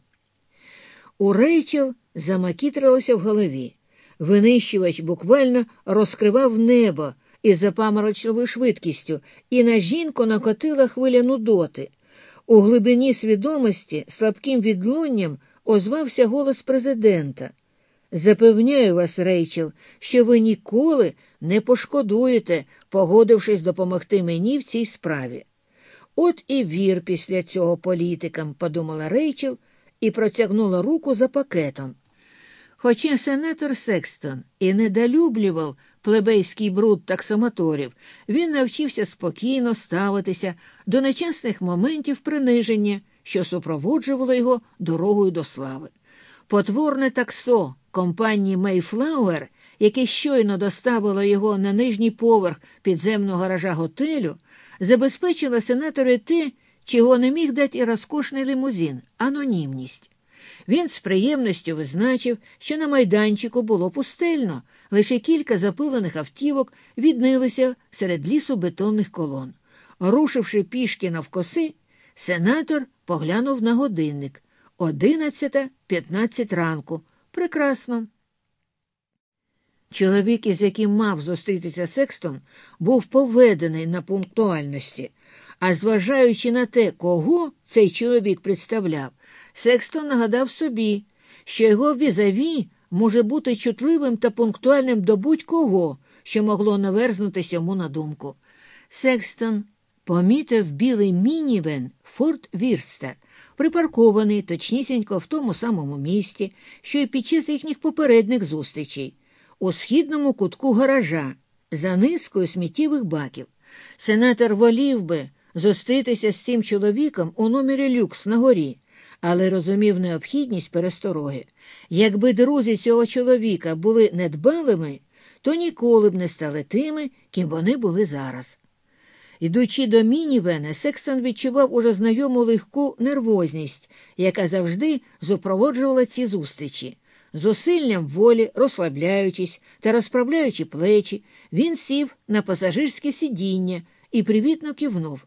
У Рейчел замакітрилося в голові. Винищувач буквально розкривав небо із запаморочливою швидкістю, і на жінку накотила хвиля нудоти. У глибині свідомості слабким відлунням озвався голос президента. Запевняю вас, Рейчел, що ви ніколи не пошкодуєте, погодившись допомогти мені в цій справі. От і вір після цього політикам, подумала Рейчел і протягнула руку за пакетом. Хоча сенатор Секстон і недолюблював плебейський бруд таксомоторів, він навчився спокійно ставитися до нечастих моментів приниження, що супроводжувало його дорогою до слави. Потворне таксо компанії Мейфлауер, яке щойно доставило його на нижній поверх підземного гаража готелю, забезпечило сенатору те, чого не міг дати і розкошний лимузин анонімність. Він з приємністю визначив, що на майданчику було пустельно, Лише кілька запилених автівок віднилися серед лісу бетонних колон. Рушивши пішки навкоси, сенатор поглянув на годинник одинадцята п'ятнадцять ранку. Прекрасно. Чоловік, із яким мав зустрітися Секстон, був поведений на пунктуальності, а зважаючи на те, кого цей чоловік представляв, Секстон нагадав собі, що його візаві може бути чутливим та пунктуальним до будь-кого, що могло наверзнутися йому на думку. Секстон помітив білий мінівен Форт Вірстад, припаркований точнісінько в тому самому місці, що й під час їхніх попередніх зустрічей, у східному кутку гаража, за низкою сміттєвих баків. Сенатор волів би зустрітися з цим чоловіком у номері люкс на горі, але розумів необхідність перестороги. Якби друзі цього чоловіка були недбалими, то ніколи б не стали тими, ким вони були зараз. Ідучи до мінівена, Секстон відчував уже знайому легку нервозність, яка завжди супроводжувала ці зустрічі. Зусиллям волі, розслабляючись та розправляючи плечі, він сів на пасажирське сидіння і привітно кивнув.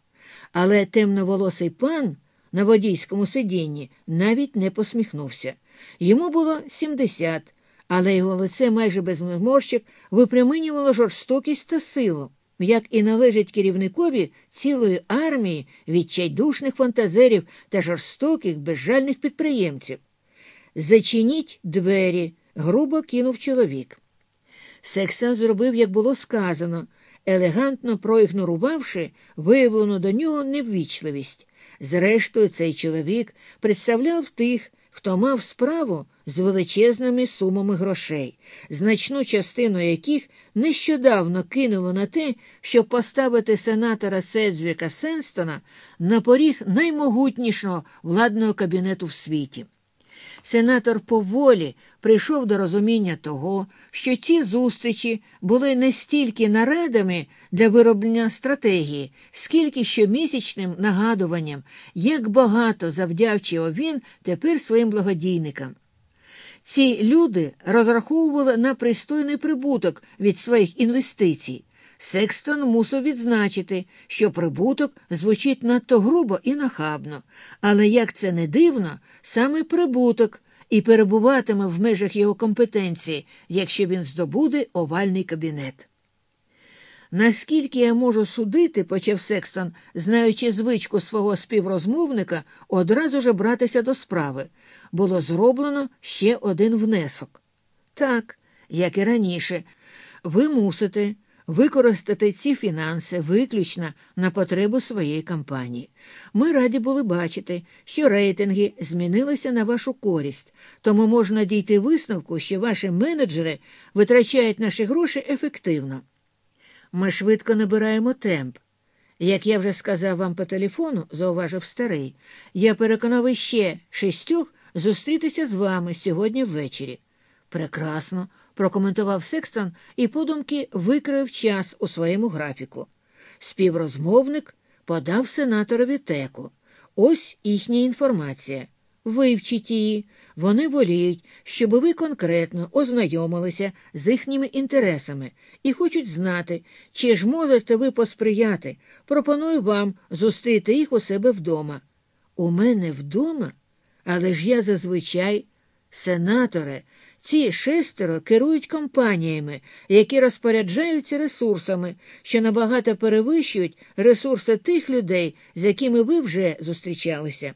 Але темноволосий пан на водійському сидінні навіть не посміхнувся. Йому було сімдесят, але його лице майже без морщик випряминювало жорстокість та силу як і належить керівникові цілої армії відчайдушних фантазерів та жорстоких безжальних підприємців. Зачиніть двері, грубо кинув чоловік. Сексан зробив, як було сказано, елегантно проігнорувавши виявлену до нього неввічливість. Зрештою, цей чоловік представляв тих, хто мав справу з величезними сумами грошей, значну частину яких нещодавно кинуло на те, щоб поставити сенатора Седзвіка Сенстона на поріг наймогутнішого владного кабінету в світі. Сенатор поволі прийшов до розуміння того, що ці зустрічі були не стільки нарадами для вироблення стратегії, скільки щомісячним нагадуванням, як багато завдячив він тепер своїм благодійникам. Ці люди розраховували на пристойний прибуток від своїх інвестицій. Секстон мусив відзначити, що прибуток звучить надто грубо і нахабно, але як це не дивно, саме прибуток і перебуватиме в межах його компетенції, якщо він здобуде овальний кабінет. Наскільки я можу судити, почав Секстон, знаючи звичку свого співрозмовника, одразу ж братися до справи, було зроблено ще один внесок. Так, як і раніше, ви мусите використати ці фінанси виключно на потребу своєї кампанії. Ми раді були бачити, що рейтинги змінилися на вашу користь, тому можна дійти висновку, що ваші менеджери витрачають наші гроші ефективно. Ми швидко набираємо темп. Як я вже сказав вам по телефону, зауважив старий, я переконав іще шістьох зустрітися з вами сьогодні ввечері. Прекрасно, прокоментував Секстон і подумки викрив час у своєму графіку. Співрозмовник подав сенаторові теку. Ось їхня інформація. Вивчіть її. Вони воліють, щоб ви конкретно ознайомилися з їхніми інтересами і хочуть знати, чи ж можете ви посприяти. Пропоную вам зустріти їх у себе вдома. У мене вдома? Але ж я зазвичай, сенаторе, ці шестеро керують компаніями, які розпоряджаються ресурсами, що набагато перевищують ресурси тих людей, з якими ви вже зустрічалися.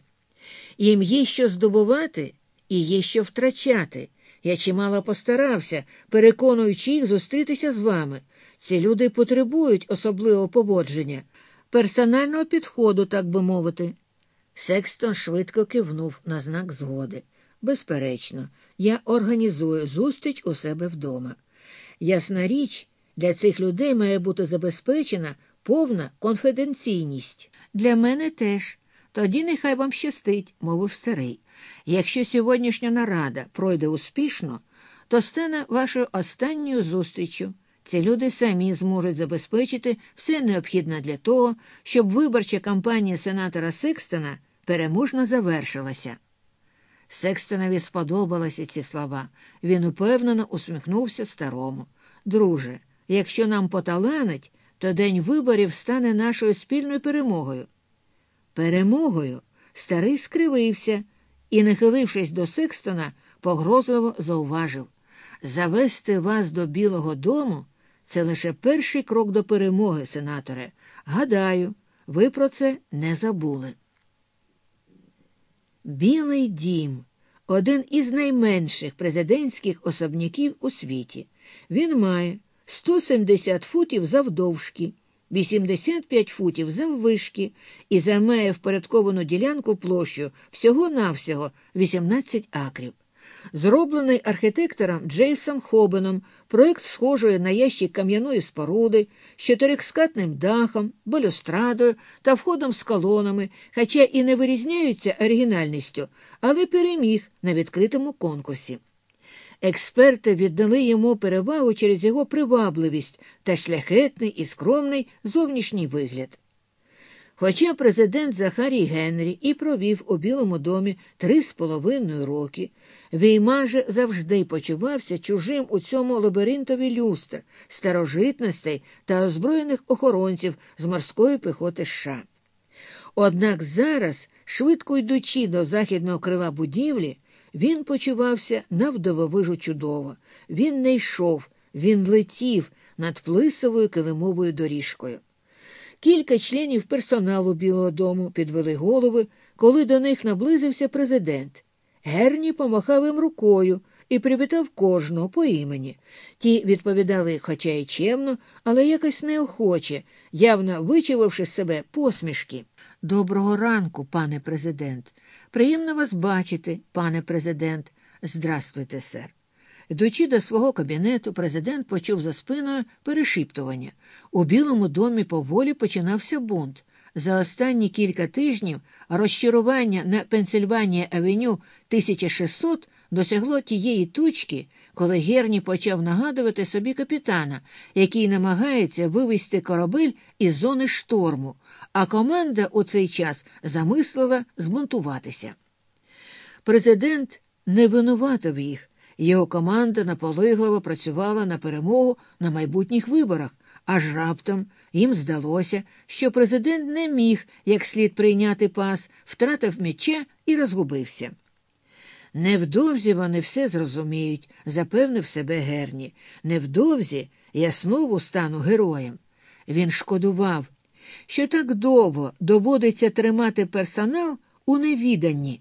Їм є що здобувати і є що втрачати. Я чимало постарався, переконуючи їх зустрітися з вами. Ці люди потребують особливого поводження, персонального підходу, так би мовити. Секстон швидко кивнув на знак згоди. Безперечно, я організую зустріч у себе вдома. Ясна річ, для цих людей має бути забезпечена повна конфіденційність. Для мене теж. Тоді нехай вам щастить, мовив старий. Якщо сьогоднішня нарада пройде успішно, то стане вашою останньою зустрічю. Ці люди самі зможуть забезпечити все необхідне для того, щоб виборча кампанія сенатора Секстона переможно завершилася. Секстонові сподобалися ці слова. Він упевнено усміхнувся старому. Друже, якщо нам поталанить, то день виборів стане нашою спільною перемогою. Перемогою старий скривився і, нахилившись до Секстона, погрозливо зауважив завести вас до Білого дому це лише перший крок до перемоги, сенаторе. Гадаю, ви про це не забули. Білий дім один із найменших президентських особняків у світі. Він має 170 футів завдовжки, 85 футів заввишки і займає впорядковану ділянку площу всього-навсього 18 акрів. Зроблений архітектором Джейсом Хобеном проєкт схожої на ящик кам'яної споруди з чотирихскатним дахом, балюстрадою та входом з колонами, хоча і не вирізняються оригінальністю, але переміг на відкритому конкурсі. Експерти віддали йому перевагу через його привабливість та шляхетний і скромний зовнішній вигляд. Хоча президент Захарій Генрі і провів у Білому домі три з половиною роки, він майже завжди почувався чужим у цьому лабіринтові люстр, старожитностей та озброєних охоронців з морської піхоти США. Однак зараз, швидко йдучи до західного крила будівлі, він почувався навдововижу чудово. Він не йшов, він летів над плисовою килимовою доріжкою. Кілька членів персоналу Білого дому підвели голови, коли до них наблизився президент. Герні помахав їм рукою і привітав кожного по імені. Ті відповідали, хоча й чемно, але якось неохоче, явно вичавивши з себе посмішки. Доброго ранку, пане президент. Приємно вас бачити, пане президент. Здрастуйте, сер. Йдучи до свого кабінету, президент почув за спиною перешіптування. У Білому домі поволі починався бунт. За останні кілька тижнів розчарування на Пенсильванія Авеню 1600 досягло тієї точки, коли Герні почав нагадувати собі капітана, який намагається вивести корабель із зони шторму, а команда у цей час замислила збунтуватися. Президент не винуватив їх. Його команда наполегливо працювала на перемогу на майбутніх виборах, аж раптом їм здалося, що президент не міг як слід прийняти пас, втратив м'яча і розгубився. Невдовзі вони все зрозуміють, запевнив себе Герні. Невдовзі я знову стану героєм. Він шкодував, що так довго доводиться тримати персонал у невіданні.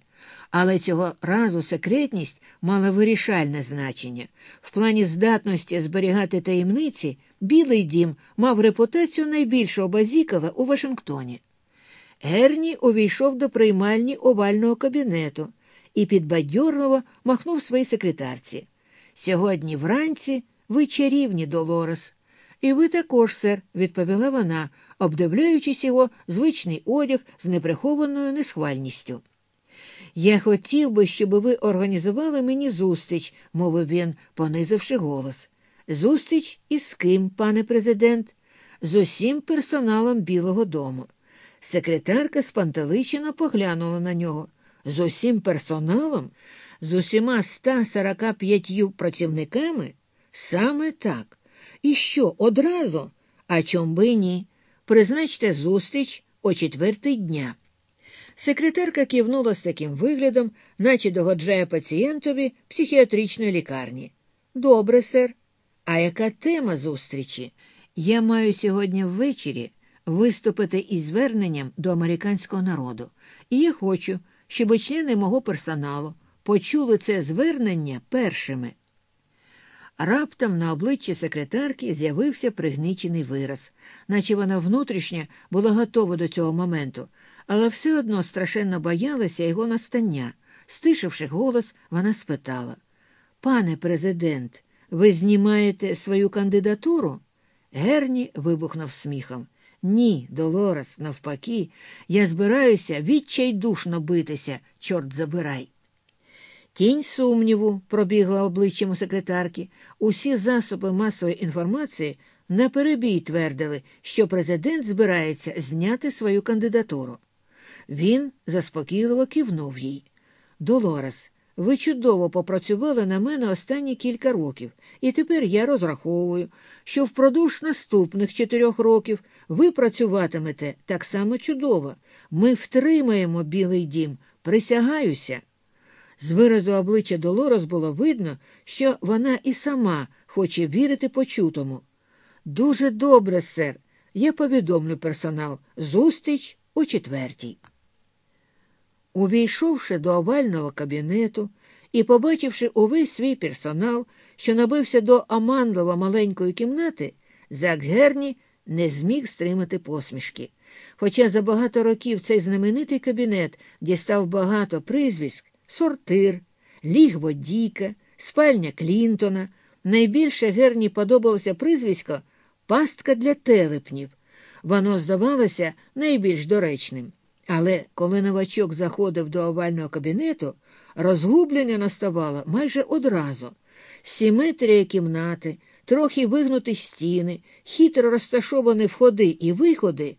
Але цього разу секретність мала вирішальне значення. В плані здатності зберігати таємниці Білий дім мав репутацію найбільшого базікала у Вашингтоні. Герні увійшов до приймальні овального кабінету і підбадьорливо махнув своїй секретарці. Сьогодні вранці ви чарівні, Долорес. І ви також, сер, відповіла вона, обдивляючись його звичний одяг з неприхованою несхвальністю. Я хотів би, щоб ви організували мені зустріч, мовив він, понизивши голос. Зустріч із ким, пане президент? З усім персоналом Білого дому. Секретарка спантеличено поглянула на нього. З усім персоналом, з усіма 145 працівниками? Саме так. І що, одразу? А чом би ні? Призначте зустріч о четвертий дня. Секретарка кивнула з таким виглядом, наче догоджає пацієнтові психіатричної лікарні. Добре, сер. А яка тема зустрічі? Я маю сьогодні ввечері виступити із зверненням до американського народу, і я хочу, щоб члени мого персоналу почули це звернення першими. Раптом на обличчі секретарки з'явився пригничений вираз, наче вона внутрішня була готова до цього моменту, але все одно страшенно боялася його настання. Стишивши голос, вона спитала Пане президент, ви знімаєте свою кандидатуру? Герні вибухнув сміхом. Ні, Долорес, навпаки, я збираюся відчайдушно битися, чорт забирай. Тінь сумніву пробігла обличчям у секретарки. Усі засоби масової інформації наперебій твердили, що президент збирається зняти свою кандидатуру. Він заспокійливо кивнув їй. Долорес, ви чудово попрацювали на мене останні кілька років, і тепер я розраховую, що впродовж наступних чотирьох років ви працюватимете так само чудово. Ми втримаємо Білий дім, присягаюся. З виразу обличчя Долорос було видно, що вона і сама хоче вірити почутому. Дуже добре, сер. Я повідомлю персонал. Зустріч у четвертій. Увійшовши до овального кабінету і побачивши увесь свій персонал, що набився до оманливо маленької кімнати, Зак Герні не зміг стримати посмішки. Хоча за багато років цей знаменитий кабінет дістав багато прізвиськ, сортир, лігво Діка, спальня Клінтона, найбільше Герні подобалося прізвисько пастка для телепнів. Воно здавалося найбільш доречним. Але коли новачок заходив до овального кабінету, розгублення наставало майже одразу. Сіметрія кімнати, трохи вигнуті стіни, хитро розташовані входи і виходи,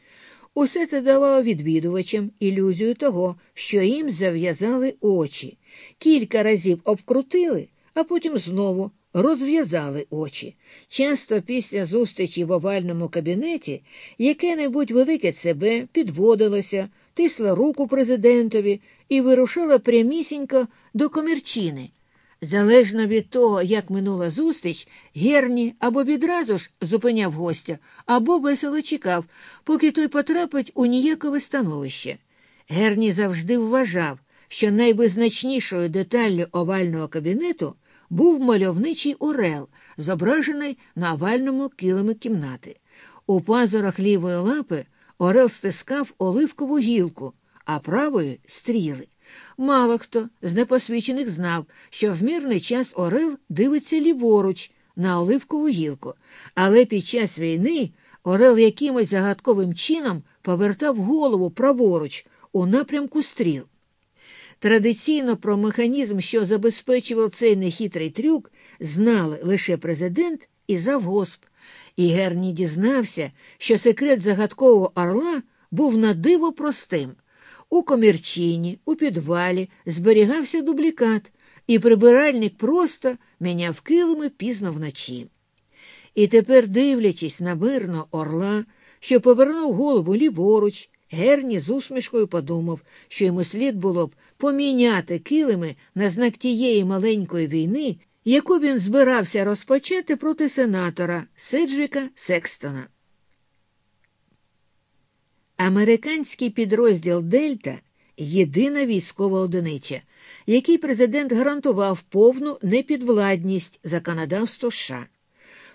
усе це давало відвідувачам ілюзію того, що їм зав'язали очі, кілька разів обкрутили, а потім знову розв'язали очі. Часто після зустрічі в овальному кабінеті яке-небудь велике себе підводилося, тисла руку президентові і вирушила прямісінько до комірчини. Залежно від того, як минула зустріч, Герні або відразу ж зупиняв гостя, або весело чекав, поки той потрапить у ніякове становище. Герні завжди вважав, що найвизначнішою деталлю овального кабінету був мальовничий орел, зображений на овальному килимі кімнати. У пазурах лівої лапи орел стискав оливкову гілку, а правою стріли. Мало хто з непосвідчених знав, що в мирний час Орел дивиться ліворуч на оливкову гілку, але під час війни Орел якимось загадковим чином повертав голову праворуч у напрямку стріл. Традиційно про механізм, що забезпечував цей нехитрий трюк, знали лише президент і завгосп, і Герні дізнався, що секрет загадкового орла був надиво простим. У комірчині, у підвалі зберігався дублікат, і прибиральник просто міняв килими пізно вночі. І тепер, дивлячись на мирного орла, що повернув голову ліворуч, Герні з усмішкою подумав, що йому слід було б поміняти килими на знак тієї маленької війни, яку він збирався розпочати проти сенатора Седжвіка Секстона. Американський підрозділ Дельта єдина військова одиниця, який президент гарантував повну непідвладність законодавству США.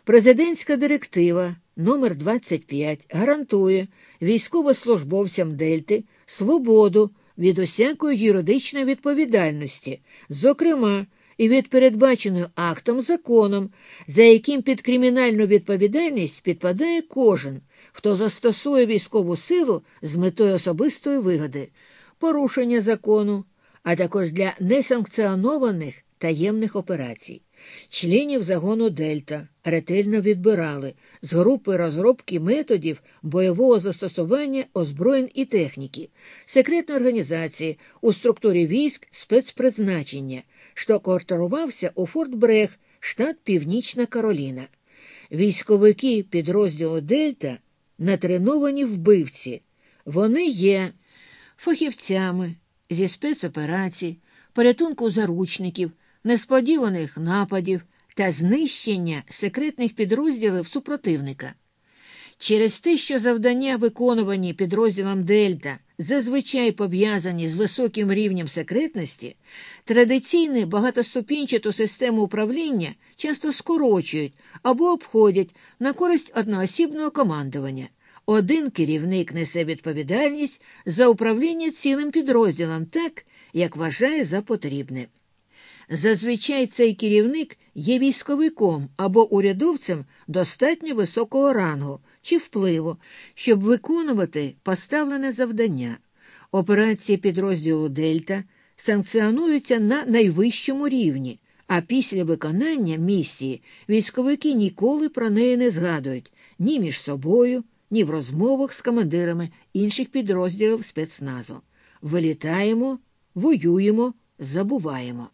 Президентська директива номер 25 гарантує військовослужбовцям Дельти свободу від усякої юридичної відповідальності, зокрема і від передбаченої актом законом, за яким під кримінальну відповідальність підпадає кожен хто застосує військову силу з метою особистої вигоди, порушення закону, а також для несанкціонованих таємних операцій. Членів загону Дельта ретельно відбирали з групи розробки методів бойового застосування озброєнь і техніки, секретної організації у структурі військ спецпризначення, що координувався у Форт Брегг, штат Північна Кароліна. Військовики підрозділу Дельта натреновані вбивці. Вони є фахівцями зі спецоперацій, порятунку заручників, несподіваних нападів та знищення секретних підрозділів супротивника. Через те, що завдання, виконувані підрозділом Дельта, зазвичай пов'язані з високим рівнем секретності, традиційну багатоступінчату систему управління часто скорочують або обходять на користь одноосібного командування. Один керівник несе відповідальність за управління цілим підрозділом так, як вважає за потрібне. Зазвичай цей керівник є військовиком або урядовцем достатньо високого рангу чи впливу, щоб виконувати поставлене завдання. Операції підрозділу Дельта санкціонуються на найвищому рівні, а після виконання місії військовики ніколи про неї не згадують ні між собою, ні в розмовах з командирами інших підрозділів спецназу. Вилітаємо, воюємо, забуваємо.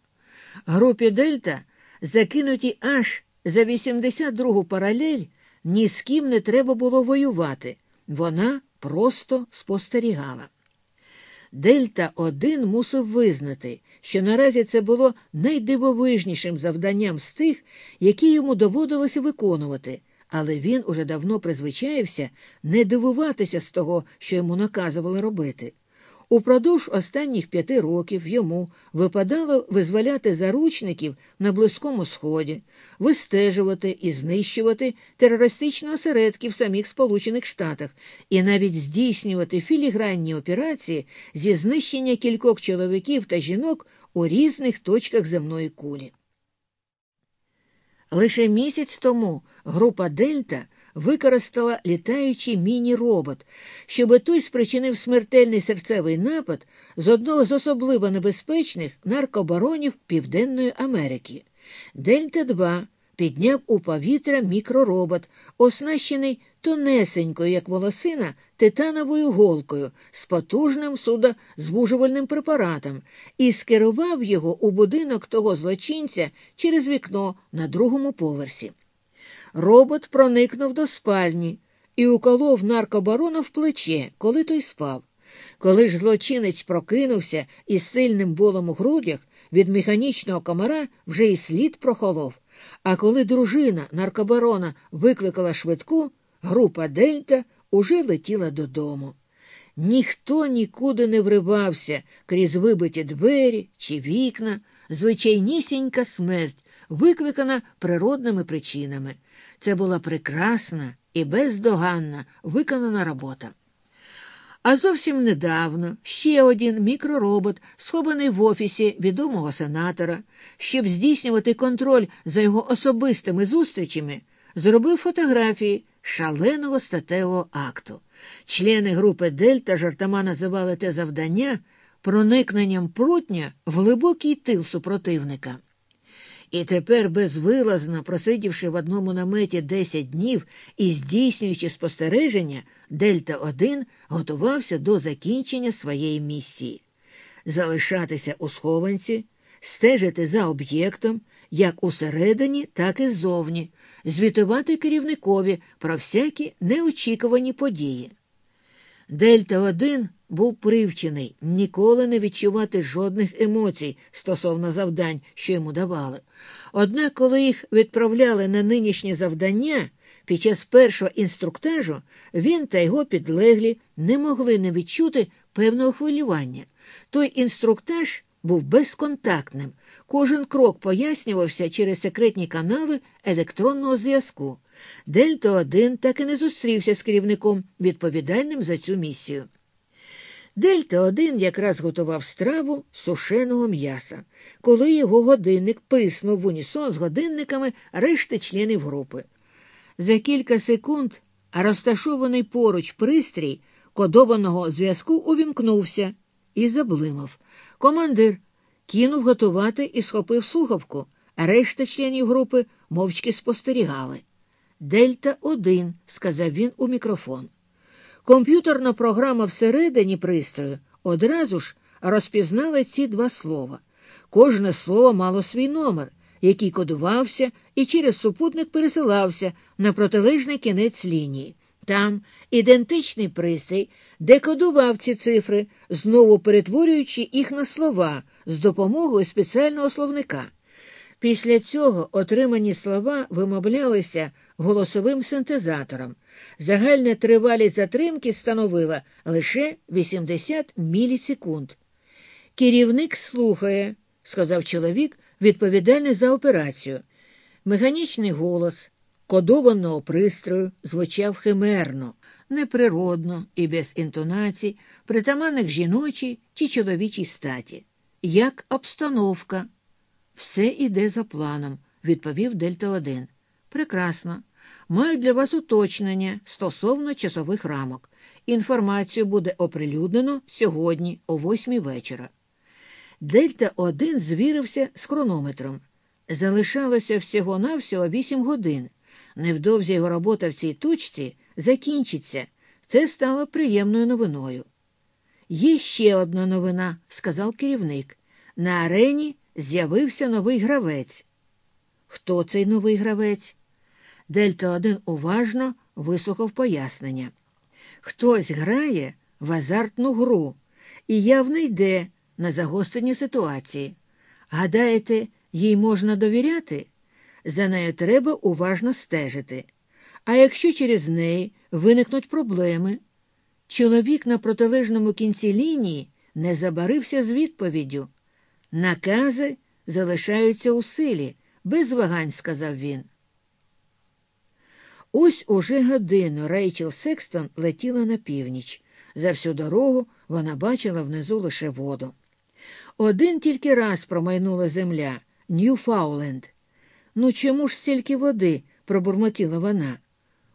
Групі Дельта, закинуті аж за 82-гу паралель, ні з ким не треба було воювати. Вона просто спостерігала. Дельта 1 мусив визнати, що наразі це було найдивовижнішим завданням з тих, які йому доводилося виконувати, але він уже давно призвичаївся не дивуватися з того, що йому наказували робити. Упродовж останніх п'яти років йому випадало визволяти заручників на Близькому Сході, вистежувати і знищувати терористичні осередки в самих Сполучених Штатах і навіть здійснювати філігранні операції зі знищення кількох чоловіків та жінок у різних точках земної кулі. Лише місяць тому група Дельта використала літаючий міні-робот, щоби той спричинив смертельний серцевий напад в одного з особливо небезпечних наркобаронів Південної Америки. Дельта 2 підняв у повітря мікроробот, оснащений тонесенькою, як волосина, титановою голкою з потужним судозвужувальним препаратом і скерував його у будинок того злочинця через вікно на другому поверсі. Робот проникнув до спальні і уколов наркобарона в плече, коли той спав. Коли ж злочинець прокинувся із сильним болом у грудях, від механічного комара вже і слід прохолов. А коли дружина наркобарона викликала швидку, група Дельта уже летіла додому. Ніхто нікуди не вривався крізь вибиті двері чи вікна, звичайнісінька смерть, викликана природними причинами. Це була прекрасна і бездоганна виконана робота. А зовсім недавно ще один мікроробот, схований в офісі відомого сенатора, щоб здійснювати контроль за його особистими зустрічами, зробив фотографії шаленого статевого акту. Члени групи Дельта жартома називали те завдання проникненням прутня в глибокий тил супротивника. І тепер, безвилазно просидівши в одному наметі 10 днів і здійснюючи спостереження, Дельта 1 готувався до закінчення своєї місії залишатися у схованці, стежити за об'єктом, як усередині, так і ззовні, звітувати керівникові про всякі неочікувані події. Дельта 1 був привчений ніколи не відчувати жодних емоцій стосовно завдань, що йому давали. Однак, коли їх відправляли на нинішнє завдання, під час першого інструктажу він та його підлеглі не могли не відчути певного хвилювання. Той інструктаж був безконтактним. Кожен крок пояснювався через секретні канали електронного зв'язку. Дельта 1 так і не зустрівся з керівником, відповідальним за цю місію. Дельта 1 якраз готував страву сушеного м'яса, коли його годинник писнув в унісон з годинниками решти членів групи. За кілька секунд розташований поруч пристрій кодованого зв'язку увімкнувся і заблимав. Командир кинув готувати і схопив слухавку, а решта членів групи мовчки спостерігали. Дельта 1 сказав він у мікрофон. Комп'ютерна програма всередині пристрою одразу ж розпізнала ці два слова. Кожне слово мало свій номер, який кодувався і через супутник пересилався на протилежний кінець лінії. Там ідентичний пристрій декодував ці цифри, знову перетворюючи їх на слова з допомогою спеціального словника. Після цього отримані слова вимовлялися голосовим синтезатором. Загальна тривалість затримки становила лише 80 мілісекунд. Керівник слухає, сказав чоловік, відповідальний за операцію. Механічний голос кодованого пристрою звучав химерно, неприродно і без інтонацій, притаманних жіночій чи чоловічій статі. Як обстановка? Все іде за планом, відповів Дельта 1. Прекрасно. Маю для вас уточнення стосовно часових рамок. Інформацію буде оприлюднено сьогодні, о восьмій вечора. Дельта 1 звірився з хронометром. Залишалося всього-навсього вісім годин. Невдовзі його робота в цій точці закінчиться. Це стало приємною новиною. Є ще одна новина, сказав керівник. На арені з'явився новий гравець. Хто цей новий гравець? Дельта 1 уважно вислухав пояснення. Хтось грає в азартну гру і явно йде на загострені ситуації. Гадаєте, їй можна довіряти? За нею треба уважно стежити. А якщо через неї виникнуть проблеми, чоловік на протилежному кінці лінії не забарився з відповіддю. Накази залишаються у силі, без вагань, сказав він. Ось уже годину Рейчел Секстон летіла на північ. За всю дорогу вона бачила внизу лише воду. Один тільки раз промайнула земля Ньюфауленд. Ну чому ж стільки води? пробурмотіла вона.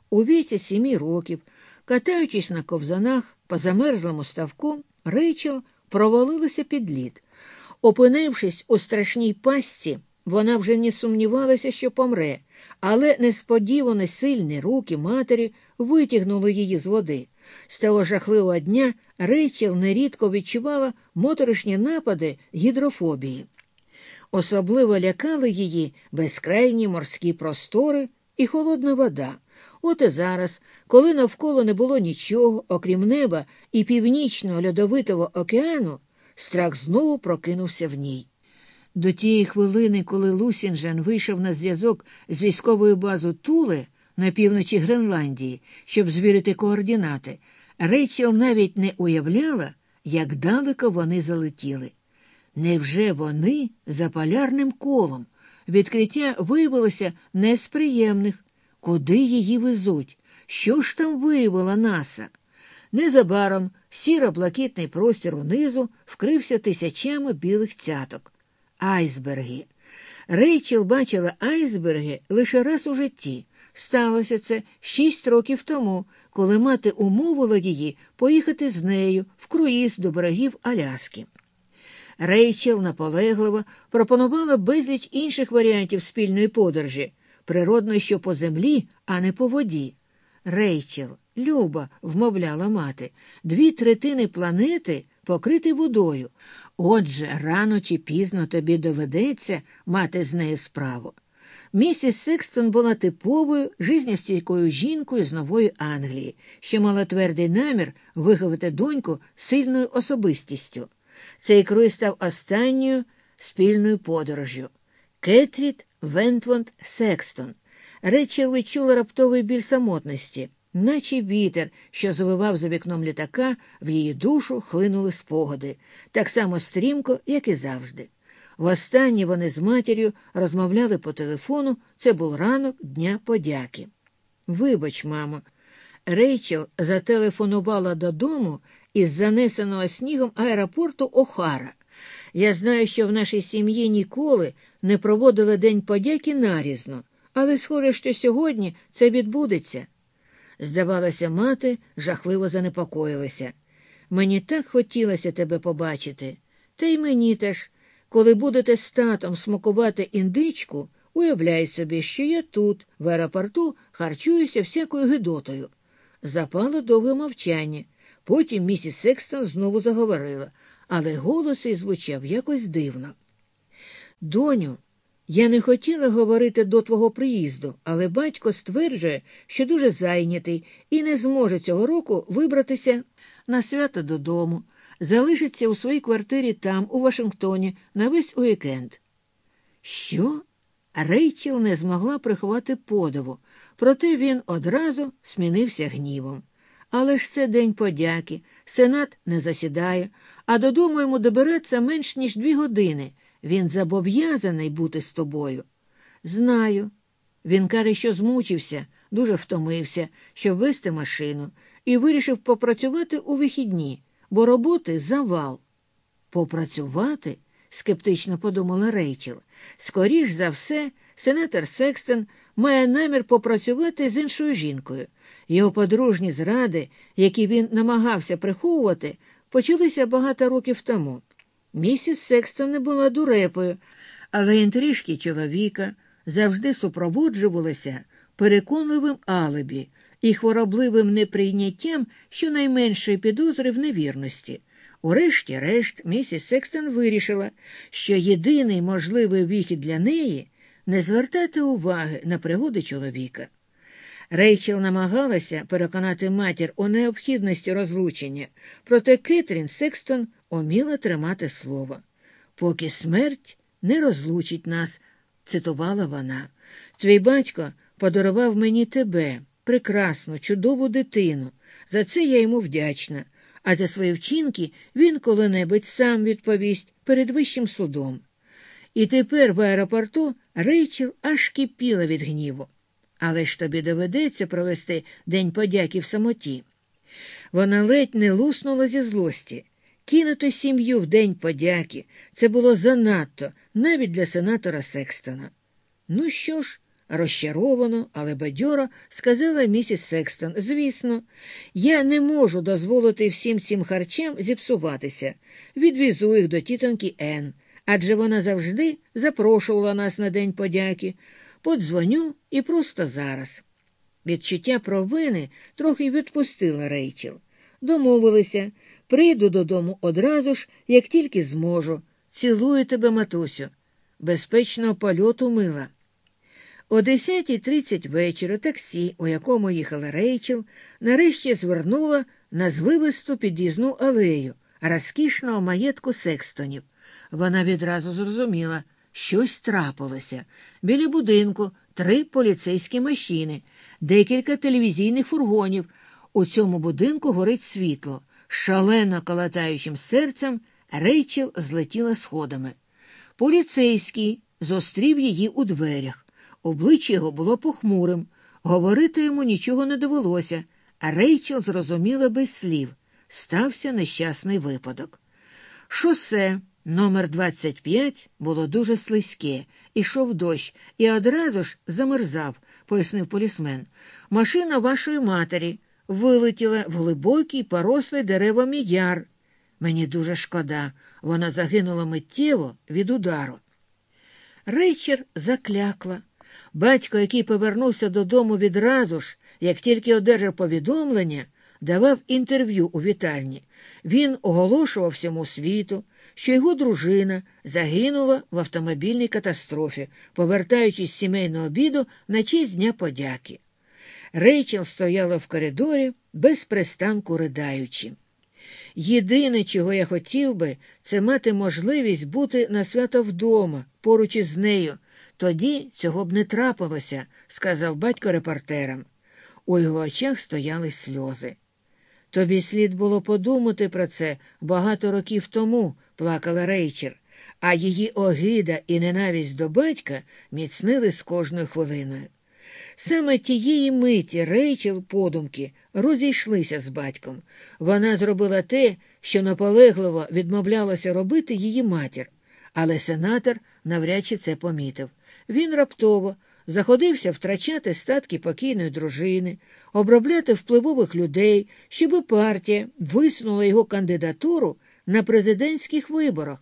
У віці сімі років, катаючись на ковзанах по замерзлому ставку, Рейчел провалилася під лід. Опинившись у страшній пастці, вона вже не сумнівалася, що помре, але несподівано сильні руки матері витягнули її з води. З того жахливого дня Рейчел нерідко відчувала моторошні напади гідрофобії. Особливо лякали її безкрайні морські простори і холодна вода. От і зараз, коли навколо не було нічого, окрім неба і північного льодовитого океану, страх знову прокинувся в ній. До тієї хвилини, коли Лусінджен вийшов на зв'язок з військовою базою Туле на півночі Гренландії, щоб звірити координати, Рейчел навіть не уявляла, як далеко вони залетіли. Невже вони за полярним колом? Відкриття виявилося не з приємних. Куди її везуть? Що ж там виявила наса? Незабаром сіро блакитний простір унизу вкрився тисячами білих цяток. Айсберги. Рейчел бачила айсберги лише раз у житті. Сталося це шість років тому, коли мати умовила її поїхати з нею в круїз до берегів Аляски. Рейчел наполегливо пропонувала безліч інших варіантів спільної подорожі, природно, що по землі, а не по воді. Рейчел, Люба, вмовляла мати, дві третини планети покриті водою. Отже, рано чи пізно тобі доведеться мати з нею справу. Місіс Секстон була типовою жизнестійкою жінкою з нової Англії, що мала твердий намір виховати доньку сильною особистістю. Цей круїз став останньою спільною подорожю. Кетріт Вентвонд Секстон. Речел відчула раптовий біль самотності, наче вітер, що завивав за вікном літака, в її душу хлинули спогади, так само стрімко, як і завжди. Востаннє вони з матір'ю розмовляли по телефону, це був ранок Дня подяки. Вибач, мамо, Рейчел зателефонувала додому із занесеного снігом аеропорту Охара. Я знаю, що в нашій сім'ї ніколи не проводили День подяки нарізно, але схоже, що сьогодні це відбудеться. Здавалося, мати жахливо занепокоїлася. Мені так хотілося тебе побачити, та й мені теж. Коли будете з татом смакувати індичку, уявляй собі, що я тут, в аеропорту, харчуюся всякою гидотою. Запало довге мовчання. Потім місіс Секстон знову заговорила, але голос їй звучав якось дивно. Доню, я не хотіла говорити до твого приїзду, але батько стверджує, що дуже зайнятий і не зможе цього року вибратися на свято додому залишиться у своїй квартирі там, у Вашингтоні, на весь уікенд. Що? Рейчел не змогла приховати подиву, проте він одразу змінився гнівом. Але ж це день подяки, сенат не засідає, а додому йому добереться менш ніж дві години. Він зобов'язаний бути з тобою. Знаю. Він каже, що змучився, дуже втомився, щоб вести машину, і вирішив попрацювати у вихідні бо роботи завал. Попрацювати? скептично подумала Рейчел. Скоріш за все, сенатор Секстон має намір попрацювати з іншою жінкою. Його подружні зради, які він намагався приховувати, почалися багато років тому. Місіс Секстон не була дурепою, але інтрижки чоловіка завжди супроводжувалися переконливим алебі, і хворобливим неприйняттям щонайменшої підозри в невірності. Урешті-решт, місіс Секстон вирішила, що єдиний можливий вихід для неї не звертати уваги на пригоди чоловіка. Рейчел намагалася переконати матір у необхідності розлучення, проте Кетрін Секстон уміла тримати слово. Поки смерть не розлучить нас, цитувала вона. Твій батько подарував мені тебе, прекрасну, чудову дитину. За це я йому вдячна, а за свої вчинки він коли-небудь сам відповість перед вищим судом. І тепер в аеропорту Рейчел аж кипіла від гніву. Але ж тобі доведеться провести День подяки в самоті. Вона ледь не луснула зі злості. Кинути сім'ю в День подяки це було занадто навіть для сенатора Секстона. Ну що ж, розчаровано, але бадьоро сказала місіс Секстон. Звісно, я не можу дозволити всім цим харчам зіпсуватися. Відвізу їх до тітоньки Ен, адже вона завжди запрошувала нас на День подяки. Подзвоню і просто зараз. Відчуття провини трохи відпустила Рейчел. Домовилися, прийду додому одразу ж, як тільки зможу. Цілую тебе, матусю. Безпечного польоту мила. О 10.30 вечора таксі, у якому їхала Рейчел, нарешті звернула на звивисту під'їзну алею розкішного маєтку Секстонів. Вона відразу зрозуміла, щось трапилося. Біля будинку три поліцейські машини, декілька телевізійних фургонів. У цьому будинку горить світло. Шалено калатаючим серцем Рейчел злетіла сходами. Поліцейський зустрів її у дверях. Обличчя його було похмурим. Говорити йому нічого не довелося, а Рейчел зрозуміла без слів. Стався нещасний випадок. Шосе номер 25 було дуже слизьке, ішов дощ і одразу ж замерзав, пояснив полісмен. Машина вашої матері вилетіла в глибокий порослий деревами яр. Мені дуже шкода, вона загинула миттєво від удару. Рейчер заклякла. Батько, який повернувся додому відразу ж, як тільки одержав повідомлення, давав інтерв'ю у вітальні. Він оголошував всьому світу, що його дружина загинула в автомобільній катастрофі, повертаючись з сімейного обіду на честь Дня подяки. Рейчел стояла в коридорі, без пристанку ридаючи. Єдине, чого я хотів би, це мати можливість бути на свято вдома, поруч із нею. Тоді цього б не трапилося, сказав батько репортерам. У його очах стояли сльози. Тобі слід було подумати про це багато років тому, плакала Рейчер, а її огида і ненависть до батька міцнили з кожною хвилиною. Саме тієї миті Рейчел подумки розійшлися з батьком. Вона зробила те, що наполегливо відмовлялася робити її матір, але сенатор навряд чи це помітив. Він раптово заходився втрачати статки покійної дружини, обробляти впливових людей, щоб партія висунула його кандидатуру на президентських виборах.